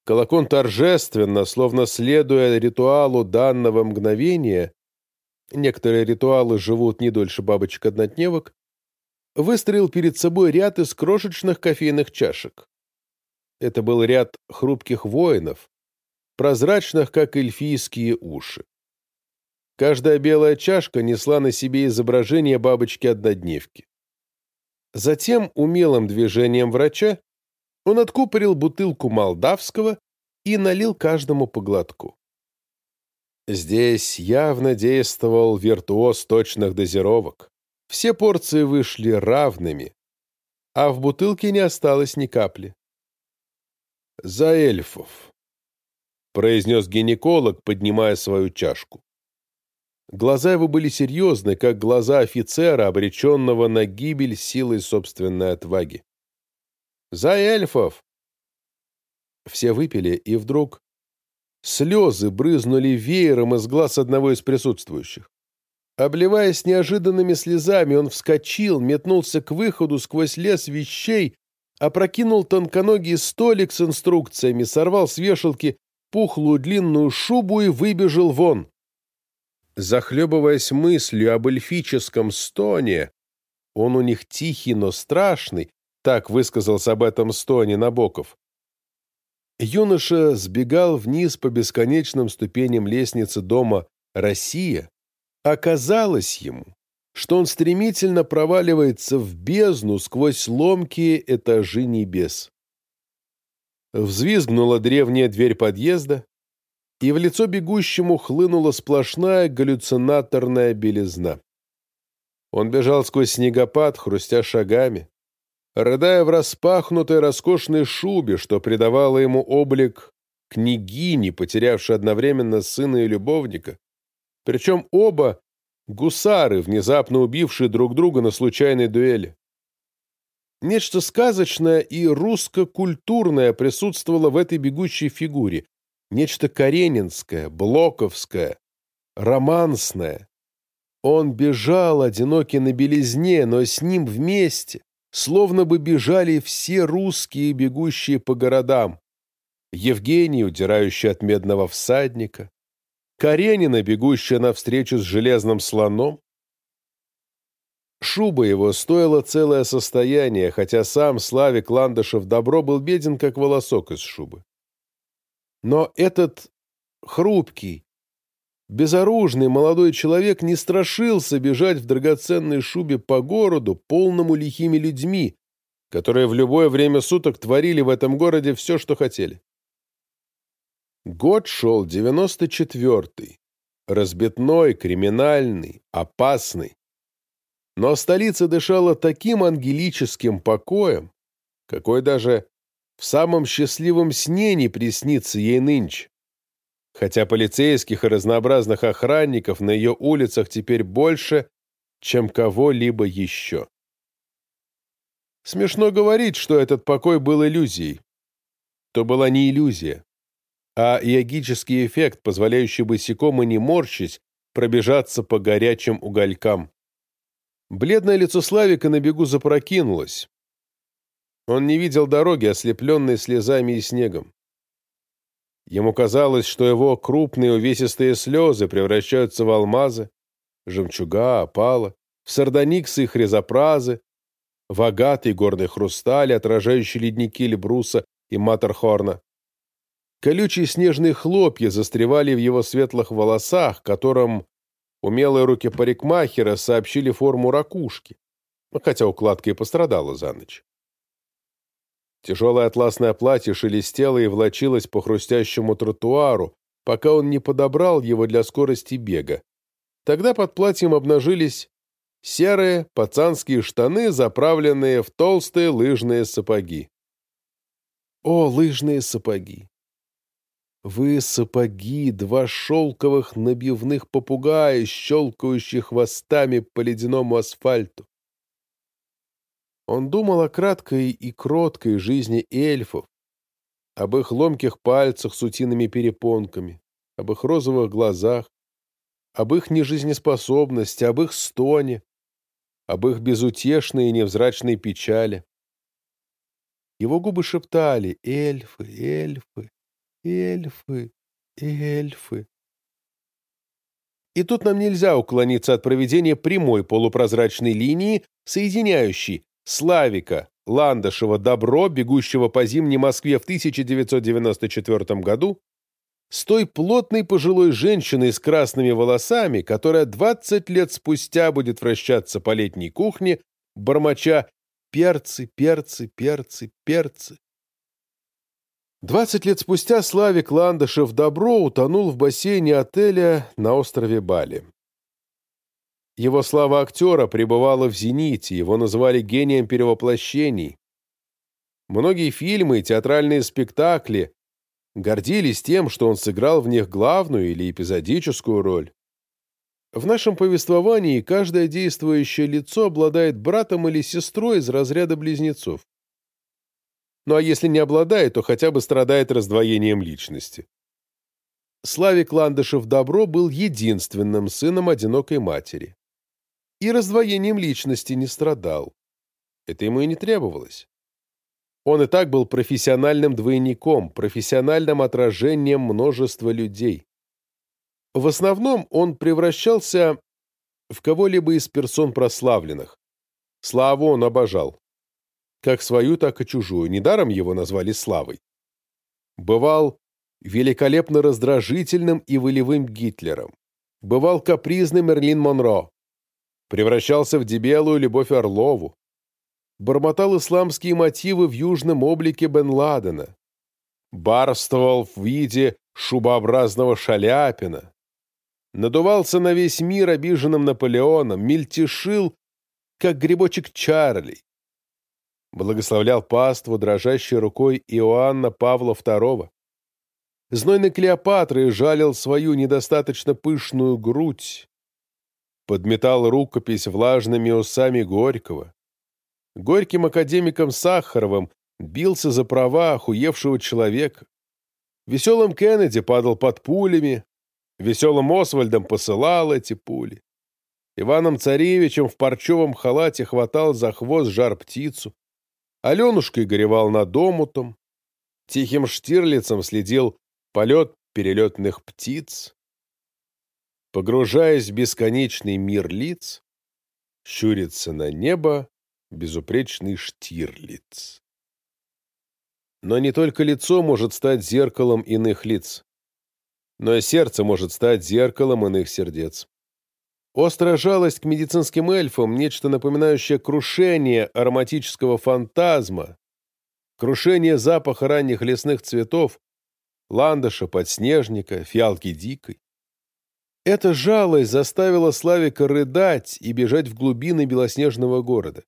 Колокон торжественно, словно следуя ритуалу данного мгновения, некоторые ритуалы живут не дольше бабочек-однодневок, выстроил перед собой ряд из крошечных кофейных чашек. Это был ряд хрупких воинов, прозрачных, как эльфийские уши. Каждая белая чашка несла на себе изображение бабочки-однодневки. Затем, умелым движением врача, он откупорил бутылку молдавского и налил каждому по глотку. Здесь явно действовал виртуоз точных дозировок. Все порции вышли равными, а в бутылке не осталось ни капли. «За эльфов», — произнес гинеколог, поднимая свою чашку. Глаза его были серьезны, как глаза офицера, обреченного на гибель силой собственной отваги. «За эльфов!» Все выпили, и вдруг слезы брызнули веером из глаз одного из присутствующих. Обливаясь неожиданными слезами, он вскочил, метнулся к выходу сквозь лес вещей, опрокинул тонконогий столик с инструкциями, сорвал с вешалки пухлую длинную шубу и выбежал вон. Захлебываясь мыслью об эльфическом стоне, он у них тихий, но страшный, так высказался об этом стоне Набоков. Юноша сбегал вниз по бесконечным ступеням лестницы дома «Россия», оказалось ему, что он стремительно проваливается в бездну сквозь ломкие этажи небес. Взвизгнула древняя дверь подъезда, и в лицо бегущему хлынула сплошная галлюцинаторная белизна. Он бежал сквозь снегопад, хрустя шагами, рыдая в распахнутой роскошной шубе, что придавало ему облик княгини, потерявшей одновременно сына и любовника, причем оба гусары, внезапно убившие друг друга на случайной дуэли. Нечто сказочное и русско-культурное присутствовало в этой бегущей фигуре, нечто каренинское, блоковское, романсное. Он бежал, одинокий на белизне, но с ним вместе, словно бы бежали все русские, бегущие по городам. Евгений, удирающий от медного всадника, Каренина, бегущая навстречу с железным слоном. Шуба его стоила целое состояние, хотя сам Славик Ландышев добро был беден, как волосок из шубы. Но этот хрупкий, безоружный молодой человек не страшился бежать в драгоценной шубе по городу, полному лихими людьми, которые в любое время суток творили в этом городе все, что хотели. Год шел девяносто четвертый, разбитной, криминальный, опасный. Но столица дышала таким ангелическим покоем, какой даже в самом счастливом сне не приснится ей нынче. Хотя полицейских и разнообразных охранников на ее улицах теперь больше, чем кого-либо еще. Смешно говорить, что этот покой был иллюзией. То была не иллюзия, а иогический эффект, позволяющий босиком и не морщись, пробежаться по горячим уголькам. Бледное лицо Славика на бегу запрокинулось. Он не видел дороги, ослепленной слезами и снегом. Ему казалось, что его крупные увесистые слезы превращаются в алмазы, жемчуга, опала, в сардониксы и хризопразы, в агаты и горный хрусталь, отражающий ледники Лебруса и Матерхорна. Колючие снежные хлопья застревали в его светлых волосах, которым умелые руки парикмахера сообщили форму ракушки, хотя укладка и пострадала за ночь. Тяжелое атласное платье шелестело и влочилось по хрустящему тротуару, пока он не подобрал его для скорости бега. Тогда под платьем обнажились серые пацанские штаны, заправленные в толстые лыжные сапоги. О, лыжные сапоги! Вы сапоги, два шелковых набивных попугая, щелкающих хвостами по ледяному асфальту. Он думал о краткой и кроткой жизни эльфов, об их ломких пальцах с утиными перепонками, об их розовых глазах, об их нежизнеспособности, об их стоне, об их безутешной и невзрачной печали. Его губы шептали «Эльфы, эльфы, эльфы, эльфы». И тут нам нельзя уклониться от проведения прямой полупрозрачной линии, соединяющей Славика Ландышева Добро, бегущего по зимней Москве в 1994 году, с той плотной пожилой женщиной с красными волосами, которая 20 лет спустя будет вращаться по летней кухне, бормоча «перцы, перцы, перцы, перцы». Двадцать лет спустя Славик Ландышев Добро утонул в бассейне отеля на острове Бали. Его слава актера пребывала в зените, его называли гением перевоплощений. Многие фильмы и театральные спектакли гордились тем, что он сыграл в них главную или эпизодическую роль. В нашем повествовании каждое действующее лицо обладает братом или сестрой из разряда близнецов. Ну а если не обладает, то хотя бы страдает раздвоением личности. Славик Ландышев-Добро был единственным сыном одинокой матери. И раздвоением личности не страдал. Это ему и не требовалось. Он и так был профессиональным двойником, профессиональным отражением множества людей. В основном он превращался в кого-либо из персон прославленных. Славу он обожал. Как свою, так и чужую. Недаром его назвали Славой. Бывал великолепно раздражительным и волевым Гитлером. Бывал капризным Мерлин Монро. Превращался в дебелую Любовь Орлову бормотал исламские мотивы в южном облике Бен Ладена, барствовал в виде шубообразного шаляпина, надувался на весь мир обиженным Наполеоном, мельтешил, как грибочек Чарли, благословлял паству дрожащей рукой Иоанна Павла II, знойной Клеопатры жалил свою недостаточно пышную грудь, подметал рукопись влажными усами Горького, горьким академиком Сахаровым бился за права охуевшего человека. Веселым Кеннеди падал под пулями, веселым Освальдом посылал эти пули. Иваном Царевичем в парчевом халате хватал за хвост жар-птицу. Аленушкой горевал над омутом. Тихим Штирлицем следил полет перелетных птиц. Погружаясь в бесконечный мир лиц, щурится на небо безупречный Штирлиц. Но не только лицо может стать зеркалом иных лиц, но и сердце может стать зеркалом иных сердец. Острая жалость к медицинским эльфам, нечто напоминающее крушение ароматического фантазма, крушение запаха ранних лесных цветов, ландыша, подснежника, фиалки дикой. Эта жалость заставила Славика рыдать и бежать в глубины белоснежного города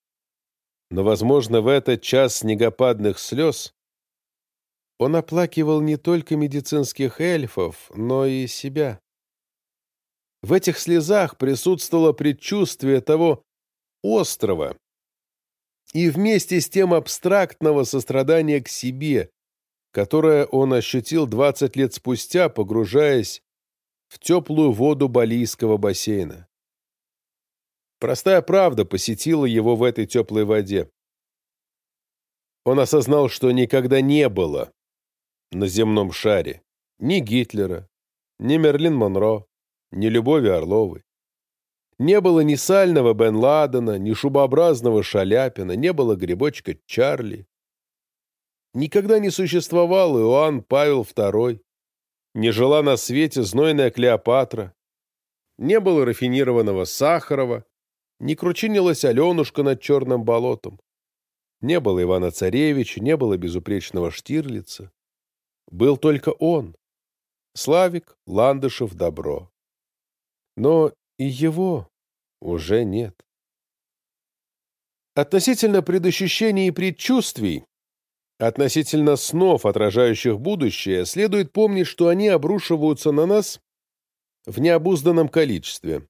но, возможно, в этот час снегопадных слез он оплакивал не только медицинских эльфов, но и себя. В этих слезах присутствовало предчувствие того острого и вместе с тем абстрактного сострадания к себе, которое он ощутил 20 лет спустя, погружаясь в теплую воду Балийского бассейна. Простая правда посетила его в этой теплой воде. Он осознал, что никогда не было на земном шаре ни Гитлера, ни Мерлин Монро, ни Любови Орловой. Не было ни сального Бен Ладена, ни шубообразного Шаляпина, не было грибочка Чарли. Никогда не существовал Иоанн Павел II, не жила на свете знойная Клеопатра, не было рафинированного Сахарова, не кручинилась Аленушка над черным болотом. Не было Ивана Царевича, не было безупречного Штирлица. Был только он, Славик Ландышев Добро. Но и его уже нет. Относительно предощущений и предчувствий, относительно снов, отражающих будущее, следует помнить, что они обрушиваются на нас в необузданном количестве.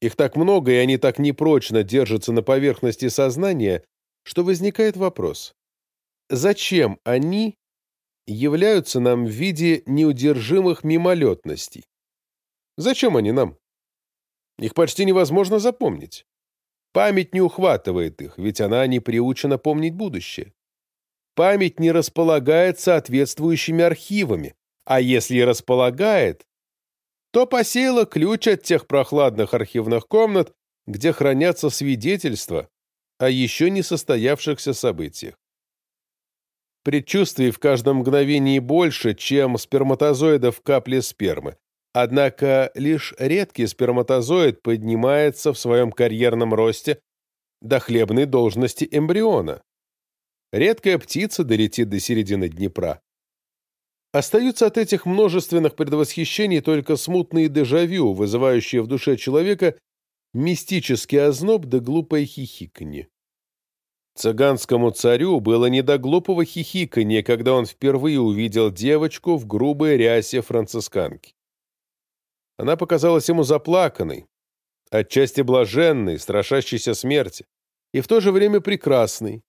Их так много, и они так непрочно держатся на поверхности сознания, что возникает вопрос. Зачем они являются нам в виде неудержимых мимолетностей? Зачем они нам? Их почти невозможно запомнить. Память не ухватывает их, ведь она не приучена помнить будущее. Память не располагает соответствующими архивами, а если и располагает, то посеяла ключ от тех прохладных архивных комнат, где хранятся свидетельства о еще не состоявшихся событиях. Предчувствий в каждом мгновении больше, чем сперматозоидов в капле спермы. Однако лишь редкий сперматозоид поднимается в своем карьерном росте до хлебной должности эмбриона. Редкая птица долетит до середины Днепра. Остаются от этих множественных предвосхищений только смутные дежавю, вызывающие в душе человека мистический озноб да глупое хихиканье. Цыганскому царю было не до глупого хихиканья, когда он впервые увидел девочку в грубой рясе францисканки. Она показалась ему заплаканной, отчасти блаженной, страшащейся смерти, и в то же время прекрасной.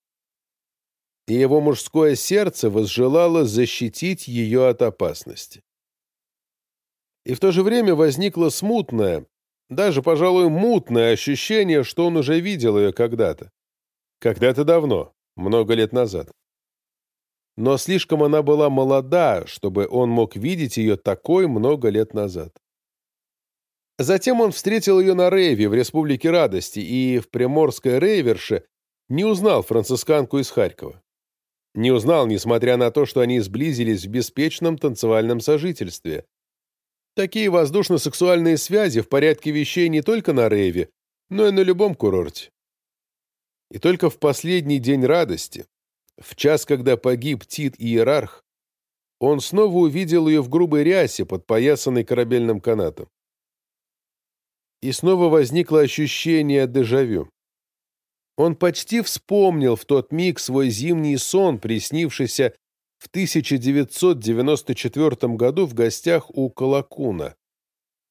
И его мужское сердце возжелало защитить ее от опасности. И в то же время возникло смутное, даже, пожалуй, мутное ощущение, что он уже видел ее когда-то. Когда-то давно, много лет назад. Но слишком она была молода, чтобы он мог видеть ее такой много лет назад. Затем он встретил ее на рейве в Республике Радости и в Приморской рейверше не узнал францисканку из Харькова. Не узнал, несмотря на то, что они сблизились в беспечном танцевальном сожительстве. Такие воздушно-сексуальные связи в порядке вещей не только на рейве, но и на любом курорте. И только в последний день радости, в час, когда погиб Тит-Иерарх, он снова увидел ее в грубой рясе, подпоясанной корабельным канатом и снова возникло ощущение дежавю. Он почти вспомнил в тот миг свой зимний сон, приснившийся в 1994 году в гостях у Колокуна.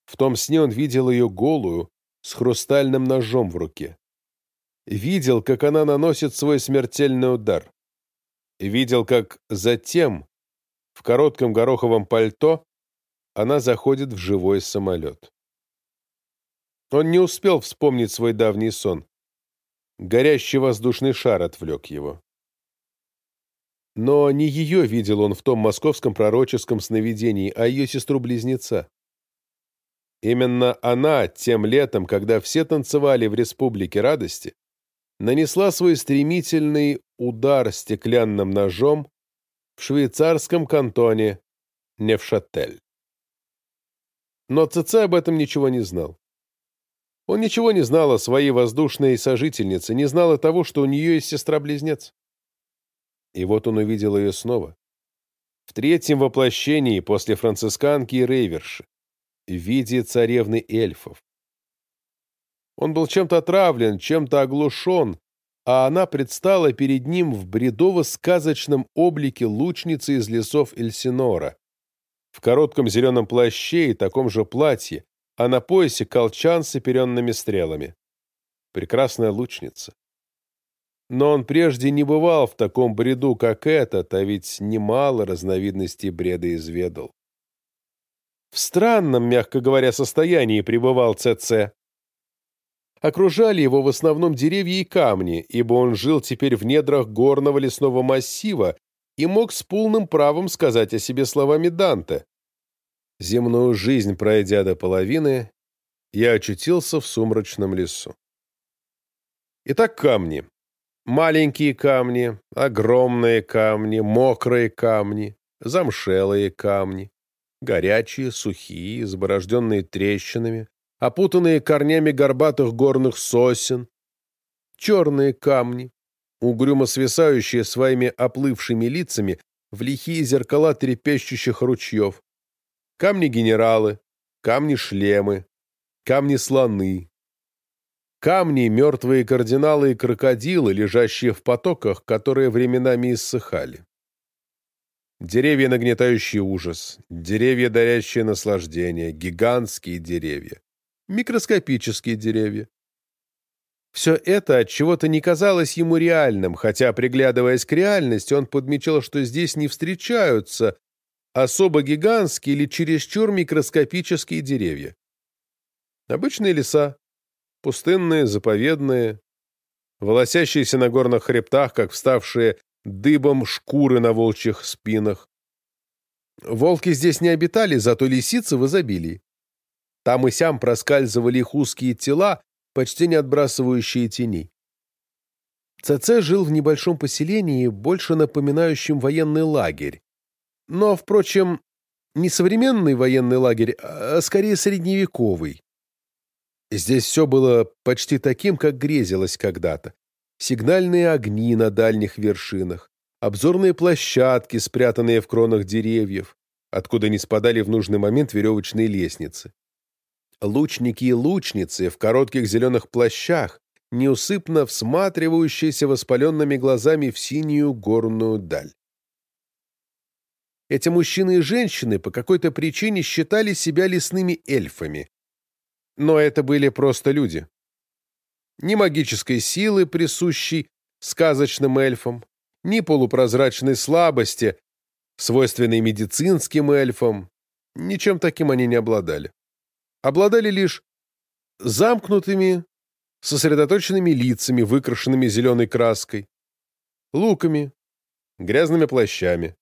В том сне он видел ее голую, с хрустальным ножом в руке. Видел, как она наносит свой смертельный удар. Видел, как затем, в коротком гороховом пальто, она заходит в живой самолет. Он не успел вспомнить свой давний сон. Горящий воздушный шар отвлек его. Но не ее видел он в том московском пророческом сновидении, а ее сестру-близнеца. Именно она тем летом, когда все танцевали в Республике Радости, нанесла свой стремительный удар стеклянным ножом в швейцарском кантоне Невшатель. Но ЦЦ об этом ничего не знал. Он ничего не знал о своей воздушной сожительнице, не знал о того, что у нее есть сестра-близнец. И вот он увидел ее снова. В третьем воплощении после францисканки и рейверши, в виде царевны эльфов. Он был чем-то отравлен, чем-то оглушен, а она предстала перед ним в бредово-сказочном облике лучницы из лесов Эльсинора, в коротком зеленом плаще и таком же платье, а на поясе колчан с оперенными стрелами. Прекрасная лучница. Но он прежде не бывал в таком бреду, как этот, а ведь немало разновидностей бреда изведал. В странном, мягко говоря, состоянии пребывал ЦЦ. Окружали его в основном деревья и камни, ибо он жил теперь в недрах горного лесного массива и мог с полным правом сказать о себе словами Данте. Земную жизнь пройдя до половины, я очутился в сумрачном лесу. Итак, камни. Маленькие камни, огромные камни, мокрые камни, замшелые камни, горячие, сухие, изборожденные трещинами, опутанные корнями горбатых горных сосен, черные камни, угрюмо свисающие своими оплывшими лицами в лихие зеркала трепещущих ручьев, камни-генералы, камни-шлемы, камни-слоны, камни, мертвые кардиналы и крокодилы, лежащие в потоках, которые временами иссыхали. Деревья, нагнетающие ужас, деревья, дарящие наслаждение, гигантские деревья, микроскопические деревья. Все это от чего-то не казалось ему реальным, хотя, приглядываясь к реальности, он подмечал, что здесь не встречаются особо гигантские или чересчур микроскопические деревья. Обычные леса, пустынные, заповедные, волосящиеся на горных хребтах, как вставшие дыбом шкуры на волчьих спинах. Волки здесь не обитали, зато лисицы в изобилии. Там и сям проскальзывали их узкие тела, почти не отбрасывающие теней. ЦЦ жил в небольшом поселении, больше напоминающем военный лагерь, но, впрочем, не современный военный лагерь, а скорее средневековый. Здесь все было почти таким, как грезилось когда-то. Сигнальные огни на дальних вершинах, обзорные площадки, спрятанные в кронах деревьев, откуда не спадали в нужный момент веревочные лестницы. Лучники и лучницы в коротких зеленых плащах, неусыпно всматривающиеся воспаленными глазами в синюю горную даль. Эти мужчины и женщины по какой-то причине считали себя лесными эльфами. Но это были просто люди. Ни магической силы, присущей сказочным эльфам, ни полупрозрачной слабости, свойственной медицинским эльфам, ничем таким они не обладали. Обладали лишь замкнутыми, сосредоточенными лицами, выкрашенными зеленой краской, луками, грязными плащами.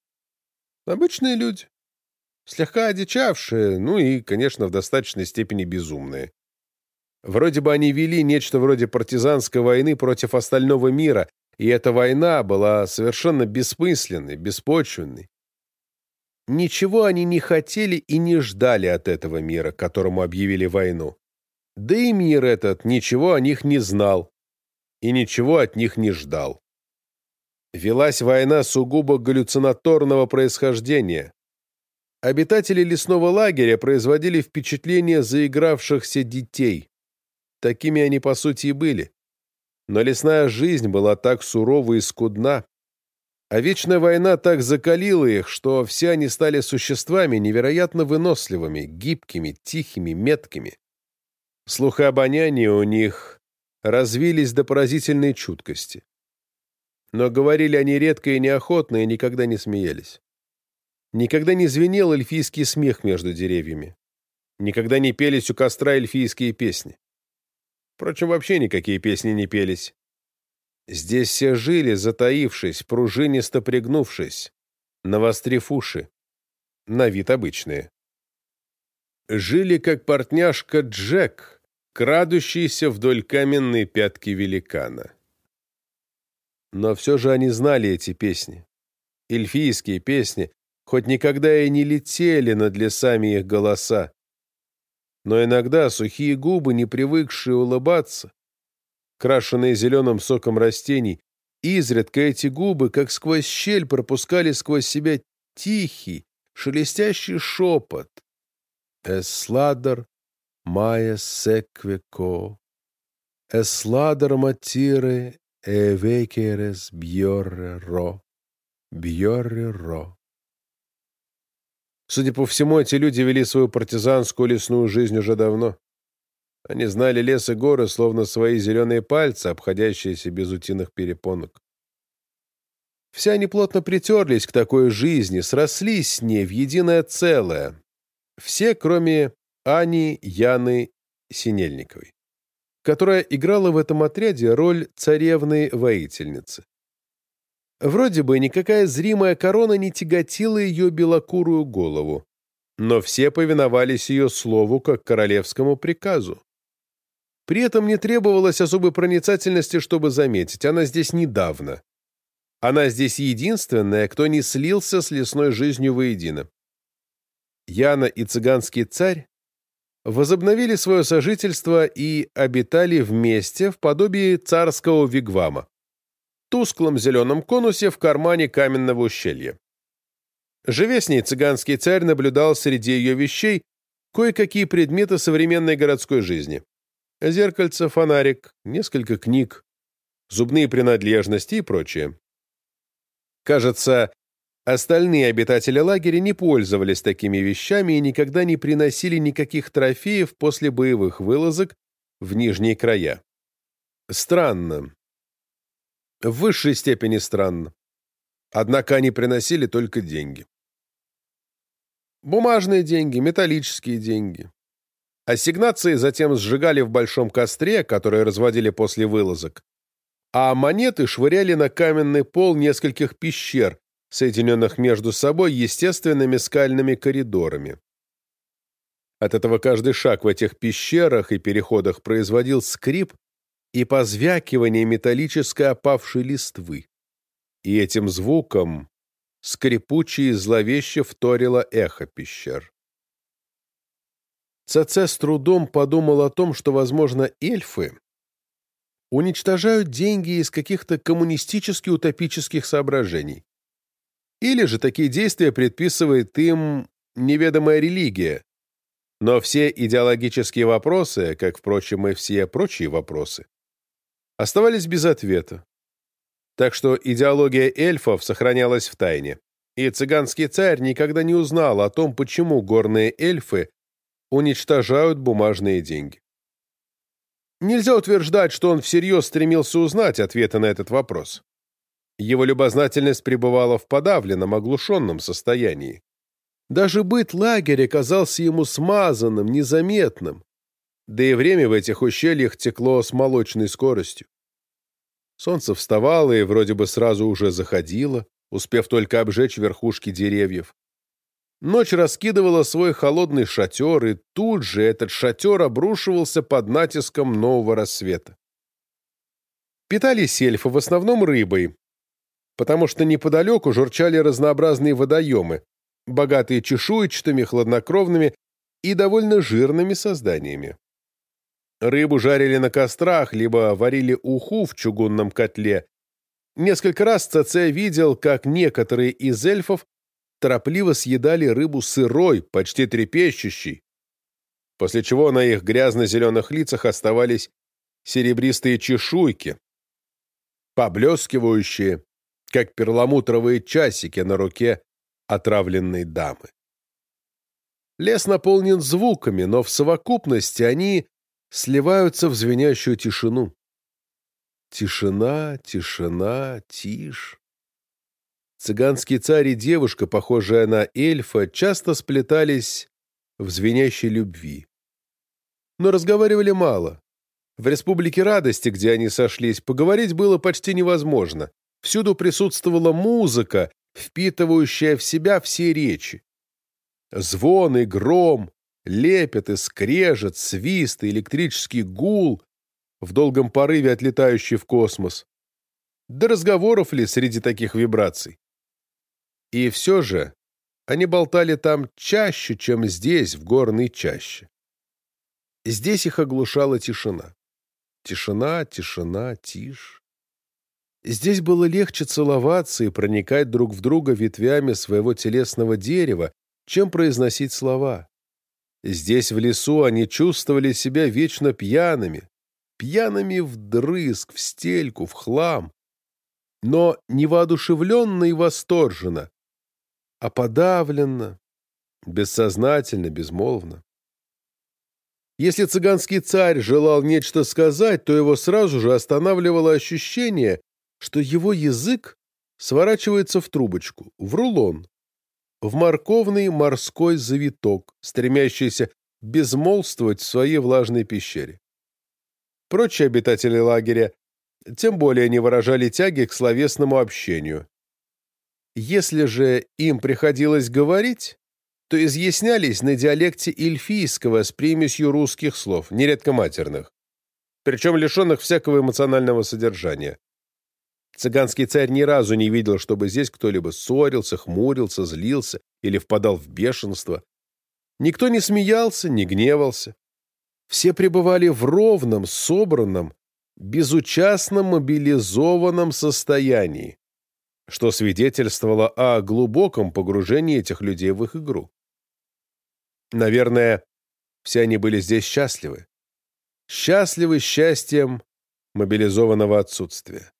Обычные люди. Слегка одичавшие, ну и, конечно, в достаточной степени безумные. Вроде бы они вели нечто вроде партизанской войны против остального мира, и эта война была совершенно бессмысленной, беспочвенной. Ничего они не хотели и не ждали от этого мира, которому объявили войну. Да и мир этот ничего о них не знал и ничего от них не ждал. Велась война сугубо галлюцинаторного происхождения. Обитатели лесного лагеря производили впечатление заигравшихся детей. Такими они, по сути, и были. Но лесная жизнь была так сурова и скудна, а вечная война так закалила их, что все они стали существами невероятно выносливыми, гибкими, тихими, меткими. Слух и обоняние у них развились до поразительной чуткости но говорили они редко и неохотно и никогда не смеялись. Никогда не звенел эльфийский смех между деревьями. Никогда не пелись у костра эльфийские песни. Впрочем, вообще никакие песни не пелись. Здесь все жили, затаившись, пружинисто пригнувшись, навострив уши. На вид обычные. Жили, как портняшка Джек, крадущийся вдоль каменной пятки великана. Но все же они знали эти песни. Эльфийские песни, хоть никогда и не летели над лесами их голоса. Но иногда сухие губы, не привыкшие улыбаться, крашенные зеленым соком растений, изредка эти губы, как сквозь щель, пропускали сквозь себя тихий, шелестящий шепот. «Эсладар майя секвеко, эсладар матире Эвекерес Бьорре-Ро. Бьорре-Ро. Судя по всему, эти люди вели свою партизанскую лесную жизнь уже давно. Они знали лес и горы, словно свои зеленые пальцы, обходящиеся без утиных перепонок. Все они плотно притерлись к такой жизни, срослись с ней в единое целое. Все, кроме Ани, Яны, Синельниковой которая играла в этом отряде роль царевны-воительницы. Вроде бы никакая зримая корона не тяготила ее белокурую голову, но все повиновались ее слову как королевскому приказу. При этом не требовалось особой проницательности, чтобы заметить, она здесь недавно. Она здесь единственная, кто не слился с лесной жизнью воедино. Яна и цыганский царь возобновили свое сожительство и обитали вместе в подобии царского вигвама, тусклом зеленом конусе в кармане каменного ущелья. Живя с ней, цыганский царь наблюдал среди ее вещей кое-какие предметы современной городской жизни. Зеркальце, фонарик, несколько книг, зубные принадлежности и прочее. Кажется, Остальные обитатели лагеря не пользовались такими вещами и никогда не приносили никаких трофеев после боевых вылазок в нижние края. Странно. В высшей степени странно. Однако они приносили только деньги. Бумажные деньги, металлические деньги. Ассигнации затем сжигали в большом костре, который разводили после вылазок, а монеты швыряли на каменный пол нескольких пещер, соединенных между собой естественными скальными коридорами. От этого каждый шаг в этих пещерах и переходах производил скрип и позвякивание металлической опавшей листвы. И этим звуком скрипуче и зловеще вторило эхо пещер. ЦЦ с трудом подумал о том, что, возможно, эльфы уничтожают деньги из каких-то коммунистически-утопических соображений. Или же такие действия предписывает им неведомая религия, Но все идеологические вопросы, как, впрочем, и все прочие вопросы, оставались без ответа. Так что идеология эльфов сохранялась в тайне, и цыганский царь никогда не узнал о том, почему горные эльфы уничтожают бумажные деньги. Нельзя утверждать, что он всерьез стремился узнать ответы на этот вопрос. Его любознательность пребывала в подавленном, оглушенном состоянии. Даже быт лагеря казался ему смазанным, незаметным, да и время в этих ущельях текло с молочной скоростью. Солнце вставало и вроде бы сразу уже заходило, успев только обжечь верхушки деревьев. Ночь раскидывала свой холодный шатер, и тут же этот шатер обрушивался под натиском нового рассвета. Питались эльфы в основном рыбой, потому что неподалеку журчали разнообразные водоемы, богатые чешуйчатыми, хладнокровными и довольно жирными созданиями. Рыбу жарили на кострах, либо варили уху в чугунном котле. Несколько раз ЦЦ видел, как некоторые из эльфов торопливо съедали рыбу сырой, почти трепещущей, после чего на их грязно-зеленых лицах оставались серебристые чешуйки, поблескивающие, как перламутровые часики на руке отравленной дамы. Лес наполнен звуками, но в совокупности они сливаются в звенящую тишину. Тишина, тишина, тишь. Цыганский царь и девушка, похожая на эльфа, часто сплетались в звенящей любви. Но разговаривали мало. В Республике Радости, где они сошлись, поговорить было почти невозможно. Всюду присутствовала музыка, впитывающая в себя все речи. Звон и гром, лепет и скрежет, свист и электрический гул, в долгом порыве отлетающий в космос. Да разговоров ли среди таких вибраций? И все же они болтали там чаще, чем здесь, в горной чаще. Здесь их оглушала тишина. Тишина, тишина, тишь. Здесь было легче целоваться и проникать друг в друга ветвями своего телесного дерева, чем произносить слова. Здесь, в лесу, они чувствовали себя вечно пьяными, пьяными вдрызг, в стельку, в хлам, но невоодушевленно и восторженно, а подавленно, бессознательно, безмолвно. Если цыганский царь желал нечто сказать, то его сразу же останавливало ощущение, что его язык сворачивается в трубочку, в рулон, в морковный морской завиток, стремящийся безмолвствовать в своей влажной пещере. Прочие обитатели лагеря тем более не выражали тяги к словесному общению. Если же им приходилось говорить, то изъяснялись на диалекте эльфийского с примесью русских слов, нередко матерных, причем лишенных всякого эмоционального содержания. Цыганский царь ни разу не видел, чтобы здесь кто-либо ссорился, хмурился, злился или впадал в бешенство. Никто не смеялся, не гневался. Все пребывали в ровном, собранном, безучастном, мобилизованном состоянии что свидетельствовало о глубоком погружении этих людей в их игру. Наверное, все они были здесь счастливы. Счастливы счастьем мобилизованного отсутствия.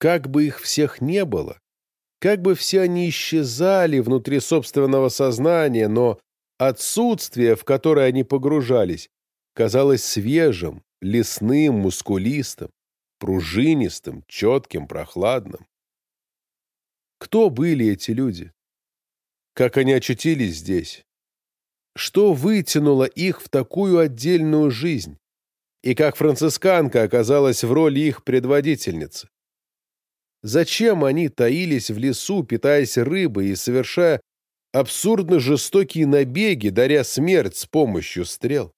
Как бы их всех не было, как бы все они исчезали внутри собственного сознания, но отсутствие, в которое они погружались, казалось свежим, лесным, мускулистым пружинистым, четким, прохладным. Кто были эти люди? Как они очутились здесь? Что вытянуло их в такую отдельную жизнь? И как францисканка оказалась в роли их предводительницы? Зачем они таились в лесу, питаясь рыбой и совершая абсурдно жестокие набеги, даря смерть с помощью стрел?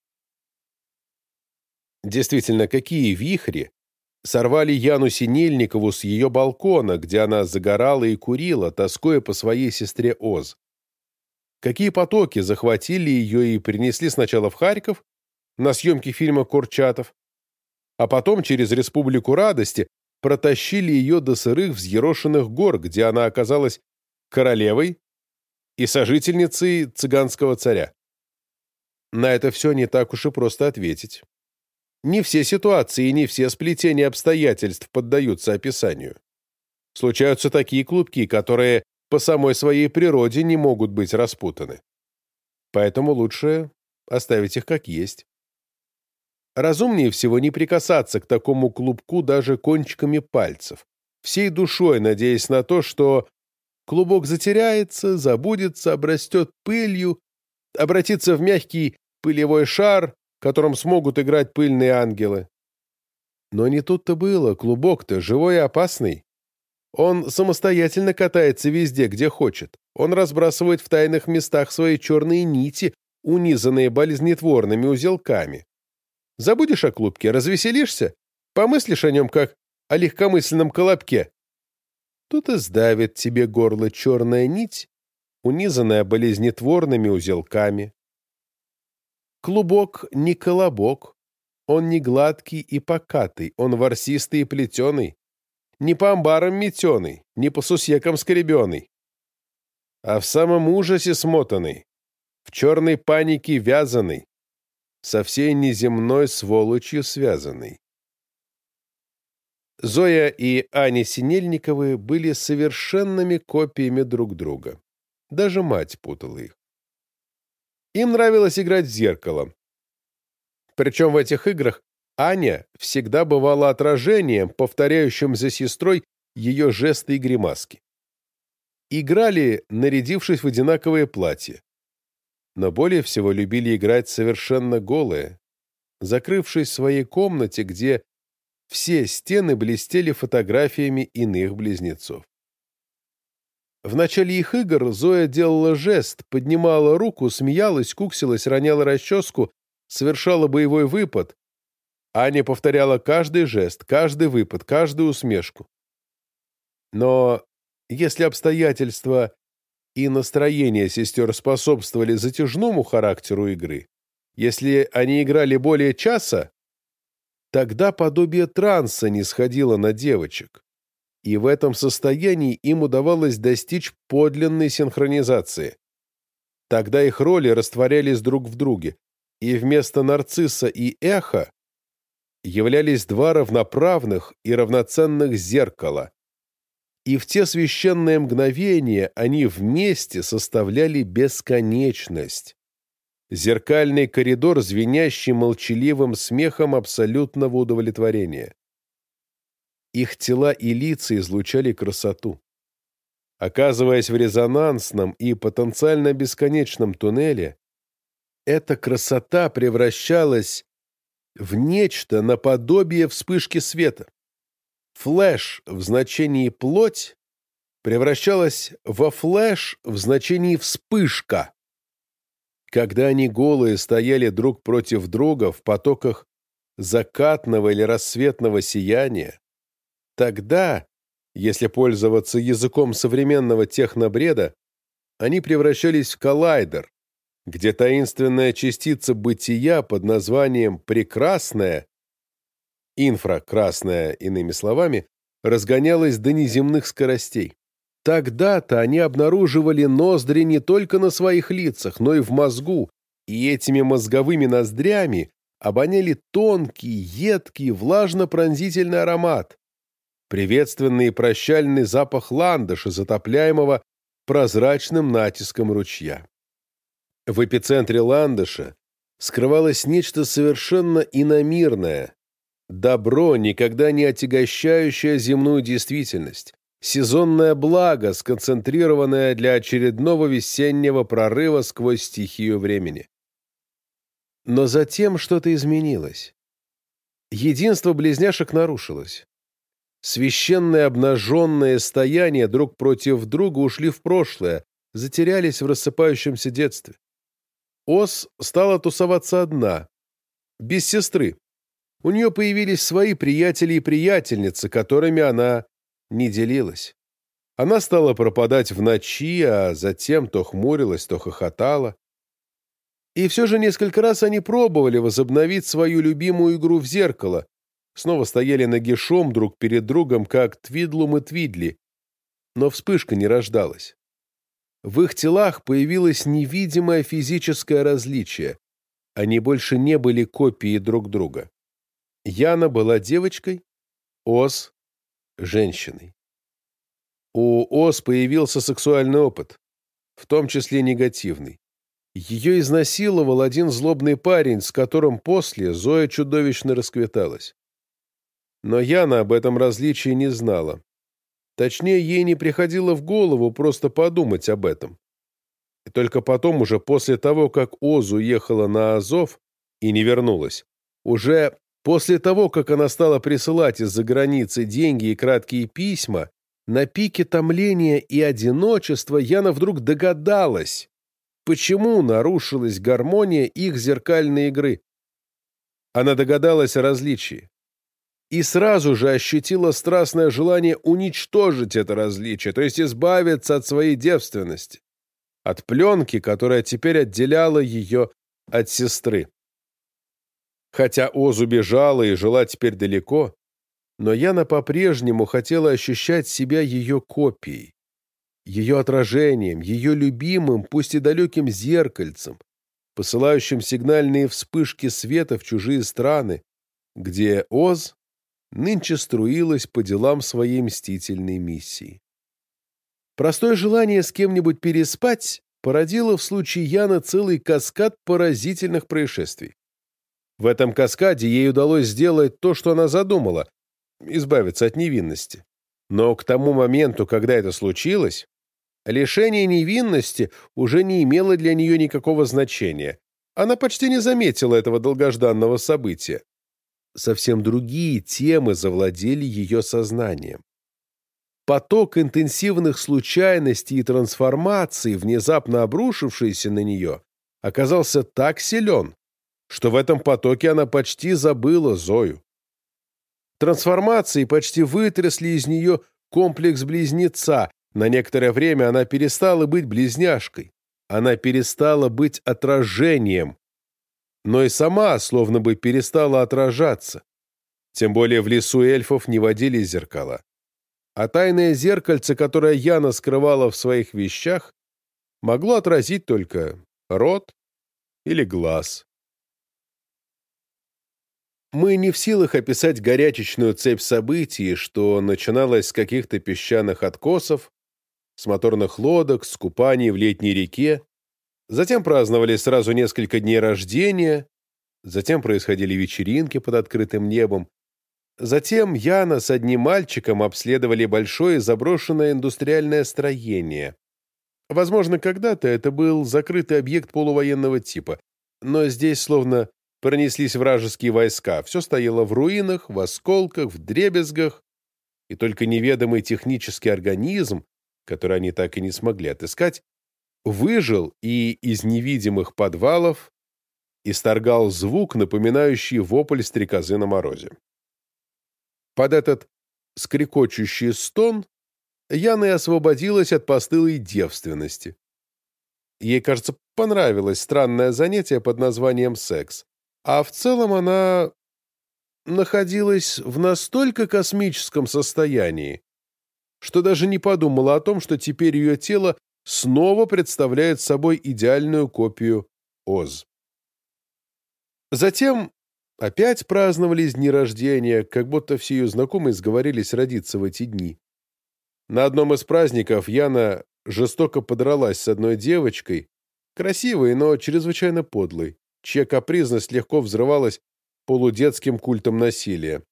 Действительно, какие вихри сорвали Яну Синельникову с ее балкона, где она загорала и курила, тоскуя по своей сестре Оз. Какие потоки захватили ее и принесли сначала в Харьков, на съемки фильма «Курчатов», а потом через Республику Радости протащили ее до сырых взъерошенных гор, где она оказалась королевой и сожительницей цыганского царя. на это все не так уж и просто ответить. Не все ситуации и не все сплетения обстоятельств поддаются описанию. Случаются такие клубки, которые по самой своей природе не могут быть распутаны. Поэтому лучше оставить их как есть. Разумнее всего не прикасаться к такому клубку даже кончиками пальцев, всей душой надеясь на то, что клубок затеряется, забудется, обрастет пылью, обратится в мягкий пылевой шар, которым смогут играть пыльные ангелы. Но не тут-то было, клубок-то живой и опасный. Он самостоятельно катается везде, где хочет. Он разбрасывает в тайных местах свои черные нити, унизанные болезнетворными узелками. Забудешь о клубке, развеселишься, помыслишь о нем, как о легкомысленном колобке. Тут и сдавит тебе горло черная нить, унизанная болезнетворными узелками. Клубок не колобок, он не гладкий и покатый, он ворсистый и плетеный, не по амбарам метеный, не по сусекам скребеный, а в самом ужасе смотанный, в черной панике вязаный, со всей неземной сволочью связанный. Зоя и Аня Синельниковы были совершенными копиями друг друга. Даже мать путала их. Им нравилось играть в зеркало. Причем в этих играх Аня всегда бывала отражением, повторяющим за сестрой ее жесты и гримаски. Играли, нарядившись в одинаковые платья. Но более всего любили играть совершенно голые, закрывшись в своей комнате, где все стены блестели фотографиями иных близнецов. В начале их игр Зоя делала жест, поднимала руку, смеялась, куксилась, роняла расческу, совершала боевой выпад. Аня повторяла каждый жест, каждый выпад, каждую усмешку. Но если обстоятельства и настроение сестер способствовали затяжному характеру игры, если они играли более часа, тогда подобие транса не сходило на девочек и в этом состоянии им удавалось достичь подлинной синхронизации. Тогда их роли растворялись друг в друге, и вместо нарцисса и эха являлись два равноправных и равноценных зеркала. И в те священные мгновения они вместе составляли бесконечность. Зеркальный коридор, звенящий молчаливым смехом абсолютного удовлетворения. Их тела и лица излучали красоту. Оказываясь в резонансном и потенциально бесконечном туннеле, эта красота превращалась в нечто наподобие вспышки света. Flesh в значении «плоть» превращалась во flash в значении «вспышка». Когда они голые стояли друг против друга в потоках закатного или рассветного сияния, Тогда, если пользоваться языком современного технобреда, они превращались в коллайдер, где таинственная частица бытия под названием «прекрасная», инфракрасная, иными словами, разгонялась до неземных скоростей. Тогда-то они обнаруживали ноздри не только на своих лицах, но и в мозгу, и этими мозговыми ноздрями обоняли тонкий, едкий, влажно-пронзительный аромат, приветственный и прощальный запах ландыша, затопляемого прозрачным натиском ручья. В эпицентре ландыша скрывалось нечто совершенно иномирное, добро, никогда не отягощающее земную действительность, сезонное благо, сконцентрированное для очередного весеннего прорыва сквозь стихию времени. Но затем что-то изменилось. Единство близняшек нарушилось. Священное обнаженное стояние друг против друга ушли в прошлое, затерялись в рассыпающемся детстве. Ос стала тусоваться одна, без сестры. У нее появились свои приятели и приятельницы, которыми она не делилась. Она стала пропадать в ночи, а затем то хмурилась, то хохотала. И все же несколько раз они пробовали возобновить свою любимую игру в зеркало, снова стояли нагишом друг перед другом, как Твидлум и Твидли, но вспышка не рождалась. В их телах появилось невидимое физическое различие. они больше не были копией друг друга. Яна была девочкой, Оз — женщиной. У Оз появился сексуальный опыт, в том числе негативный. Ее изнасиловал один злобный парень, с которым после Зоя чудовищно расквиталась. Но Яна об этом различии не знала. Точнее, ей не приходило в голову просто подумать об этом. И только потом, уже после того, как Оз уехала на Азов и не вернулась, уже после того, как она стала присылать из-за границы деньги и краткие письма, на пике томления и одиночества Яна вдруг догадалась, почему нарушилась гармония их зеркальной игры. Она догадалась о различии и сразу же ощутила страстное желание уничтожить это различие, то есть избавиться от своей девственности, от пленки, которая теперь отделяла ее от сестры. Хотя Оз убежала и жила теперь далеко, но Яна по-прежнему хотела ощущать себя ее копией, ее отражением, ее любимым, пусть и далеким зеркальцем, посылающим сигнальные вспышки света в чужие страны, где Оз нынче струилась по делам своей мстительной миссии. Простое желание с кем-нибудь переспать породило в случае Яны целый каскад поразительных происшествий. В этом каскаде ей удалось сделать то, что она задумала — избавиться от невинности. Но к тому моменту, когда это случилось, лишение невинности уже не имело для нее никакого значения. Она почти не заметила этого долгожданного события совсем другие темы завладели ее сознанием. Поток интенсивных случайностей и трансформаций, внезапно обрушившийся на нее, оказался так силен, что в этом потоке она почти забыла Зою. Трансформации почти вытрясли из нее комплекс близнеца. На некоторое время она перестала быть близняшкой. Она перестала быть отражением, но и сама словно бы перестала отражаться. Тем более в лесу эльфов не водились зеркала. А тайное зеркальце, которое Яна скрывала в своих вещах, могло отразить только рот или глаз. Мы не в силах описать горячечную цепь событий, что начиналась с каких-то песчаных откосов, с моторных лодок, с купаний в летней реке, Затем праздновали сразу несколько дней рождения, затем происходили вечеринки под открытым небом. Затем Яна с одним мальчиком обследовали большое заброшенное индустриальное строение. Возможно, когда-то это был закрытый объект полувоенного типа, но здесь словно пронеслись вражеские войска. Все стояло в руинах, в осколках, в дребезгах, и только неведомый технический организм, который они так и не смогли отыскать, выжил и из невидимых подвалов исторгал звук, напоминающий вопль стрекозы на морозе. Под этот скрикочущий стон Яна и освободилась от постылой девственности. Ей, кажется, понравилось странное занятие под названием секс, а в целом она находилась в настолько космическом состоянии, что даже не подумала о том, что теперь ее тело снова представляет собой идеальную копию Оз. Затем опять праздновались дни рождения, как будто все ее знакомые сговорились родиться в эти дни. На одном из праздников Яна жестоко подралась с одной девочкой, красивой, но чрезвычайно подлой, чья капризность легко взрывалась полудетским культом насилия.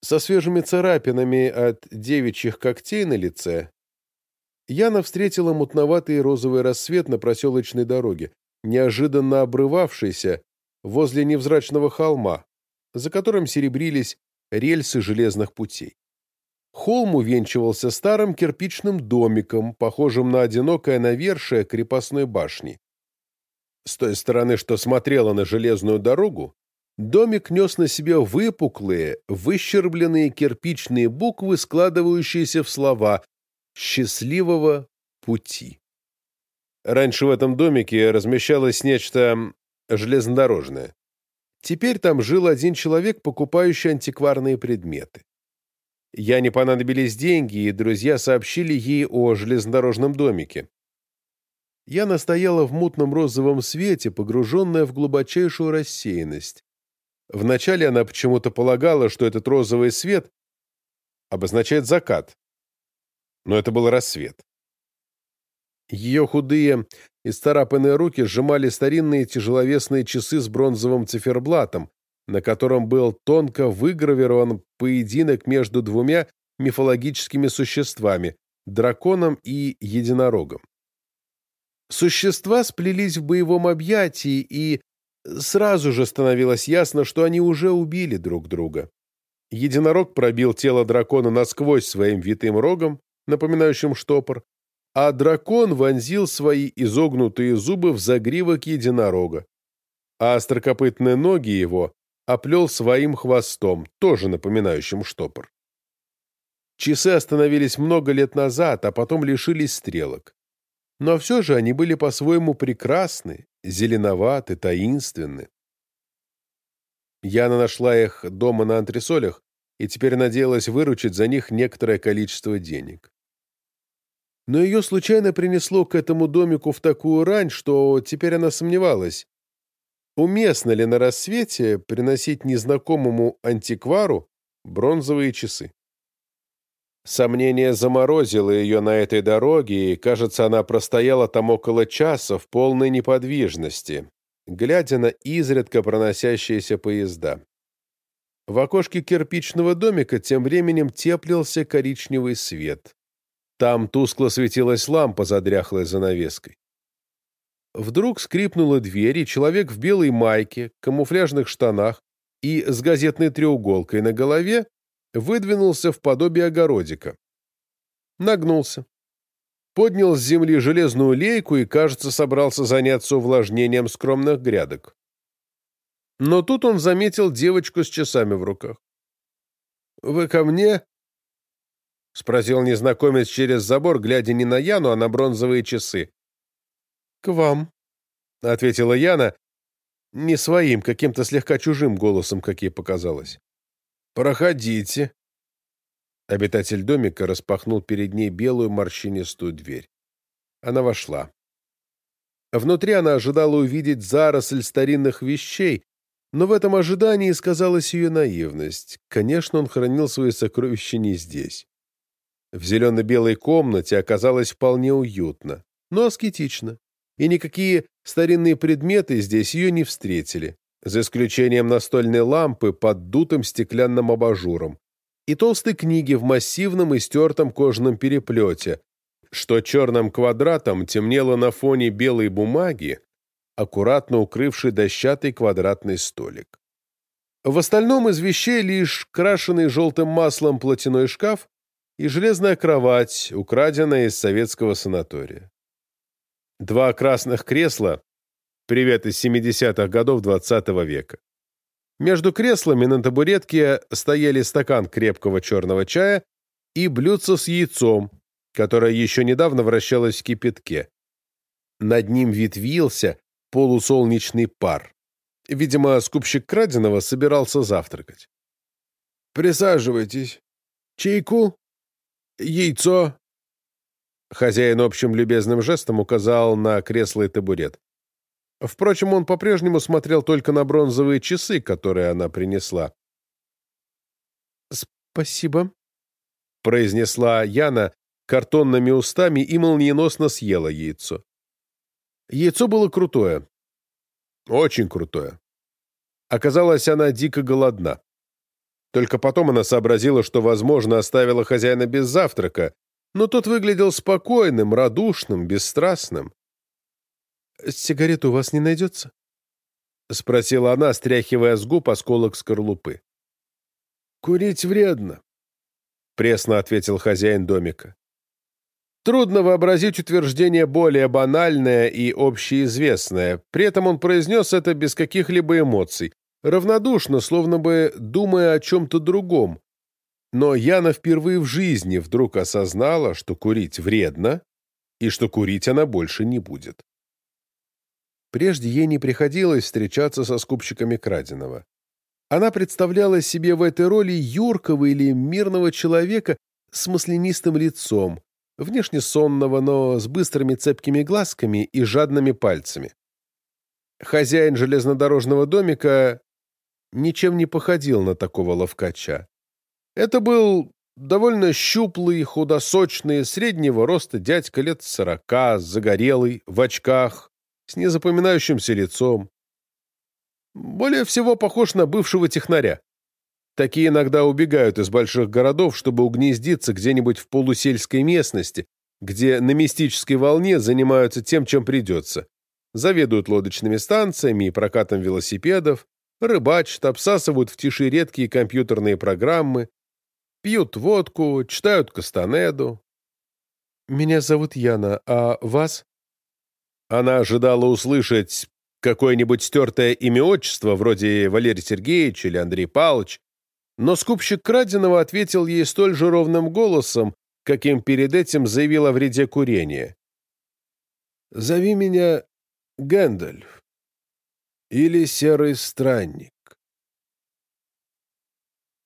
Со свежими царапинами от девичьих когтей на лице Яна встретила мутноватый розовый рассвет на проселочной дороге, неожиданно обрывавшийся возле невзрачного холма, за которым серебрились рельсы железных путей. Холм увенчивался старым кирпичным домиком, похожим на одинокое навершие крепостной башни. С той стороны, что смотрела на железную дорогу, домик нес на себе выпуклые, выщербленные кирпичные буквы, складывающиеся в слова счастливого пути. Раньше в этом домике размещалось нечто железнодорожное. Теперь там жил один человек, покупающий антикварные предметы. Я не понадобились деньги, и друзья сообщили ей о железнодорожном домике. Я настояла в мутном розовом свете, погруженная в глубочайшую рассеянность. Вначале она почему-то полагала, что этот розовый свет обозначает закат. Но это был рассвет. Ее худые и старапанные руки сжимали старинные тяжеловесные часы с бронзовым циферблатом, на котором был тонко выгравирован поединок между двумя мифологическими существами – драконом и единорогом. Существа сплелись в боевом объятии, и сразу же становилось ясно, что они уже убили друг друга. Единорог пробил тело дракона насквозь своим витым рогом, напоминающим штопор, а дракон вонзил свои изогнутые зубы в загривок единорога, а острокопытные ноги его оплел своим хвостом, тоже напоминающим штопор. Часы остановились много лет назад, а потом лишились стрелок. Но все же они были по-своему прекрасны, зеленоваты, таинственны. Яна нашла их дома на антресолях и теперь надеялась выручить за них некоторое количество денег. Но ее случайно принесло к этому домику в такую рань, что теперь она сомневалась, уместно ли на рассвете приносить незнакомому антиквару бронзовые часы. Сомнение заморозило ее на этой дороге, и, кажется, она простояла там около часа в полной неподвижности, глядя на изредка проносящиеся поезда. В окошке кирпичного домика тем временем теплился коричневый свет. Там тускло светилась лампа за дряхлой занавеской. Вдруг скрипнула дверь, и человек в белой майке, камуфляжных штанах и с газетной треуголкой на голове выдвинулся в подобие огородика. Нагнулся. Поднял с земли железную лейку и, кажется, собрался заняться увлажнением скромных грядок. Но тут он заметил девочку с часами в руках. «Вы ко мне?» — спросил незнакомец через забор, глядя не на Яну, а на бронзовые часы. «К вам», — ответила Яна, не своим, каким-то слегка чужим голосом, как ей показалось. «Проходите». Обитатель домика распахнул перед ней белую морщинистую дверь. Она вошла. Внутри она ожидала увидеть заросль старинных вещей, но в этом ожидании сказалась ее наивность. Конечно, он хранил свои сокровища не здесь. В зелено-белой комнате оказалось вполне уютно, но аскетично, и никакие старинные предметы здесь ее не встретили за исключением настольной лампы под дутым стеклянным абажуром, и толстой книги в массивном и стертом кожаном переплете, что черным квадратом темнело на фоне белой бумаги, аккуратно укрывший дощатый квадратный столик. В остальном из вещей лишь крашеный желтым маслом платяной шкаф и железная кровать, украденная из советского санатория. Два красных кресла Привет из 70-х годов XX -го века. Между креслами на табуретке стояли стакан крепкого черного чая и блюдце с яйцом, которое еще недавно вращалось в кипятке. Над ним ветвился полусолнечный пар. Видимо, скупщик краденого собирался завтракать. «Присаживайтесь. Чайку? Яйцо?» Хозяин общим любезным жестом указал на кресло и табурет. Впрочем, он по-прежнему смотрел только на бронзовые часы, которые она принесла. «Спасибо», — произнесла Яна картонными устами и молниеносно съела яйцо. Яйцо было крутое. Очень крутое. Оказалось, она дико голодна. Только потом она сообразила, что, возможно, оставила хозяина без завтрака, но тот выглядел спокойным, радушным, бесстрастным. «Сигарету у вас не найдется?» — спросила она, стряхивая с губ осколок скорлупы. «Курить вредно», — пресно ответил хозяин домика. Трудно вообразить утверждение более банальное и общеизвестное. При этом он произнес это без каких-либо эмоций, равнодушно, словно бы думая о чем-то другом. Но Яна впервые в жизни вдруг осознала, что курить вредно и что курить она больше не будет. Прежде ей не приходилось встречаться со скупщиками краденого. Она представляла себе в этой роли юркого или мирного человека с маслянистым лицом, внешне сонного, но с быстрыми цепкими глазками и жадными пальцами. Хозяин железнодорожного домика ничем не походил на такого ловкача. Это был довольно щуплый, худосочный, среднего роста дядька лет сорока, загорелый, в очках, с незапоминающимся лицом. Более всего похож на бывшего технаря. Такие иногда убегают из больших городов, чтобы угнездиться где-нибудь в полусельской местности, где на мистической волне занимаются тем, чем придется. Заведуют лодочными станциями и прокатом велосипедов, рыбачат, обсасывают в тиши редкие компьютерные программы, пьют водку, читают Кастанеду. «Меня зовут Яна, а вас?» Она ожидала услышать какое-нибудь стертое имя-отчество, вроде Валерий Сергеевич или Андрей Павлович, но скупщик краденого ответил ей столь же ровным голосом, каким перед этим заявил о вреде курения. «Зови меня Гэндальф или Серый Странник.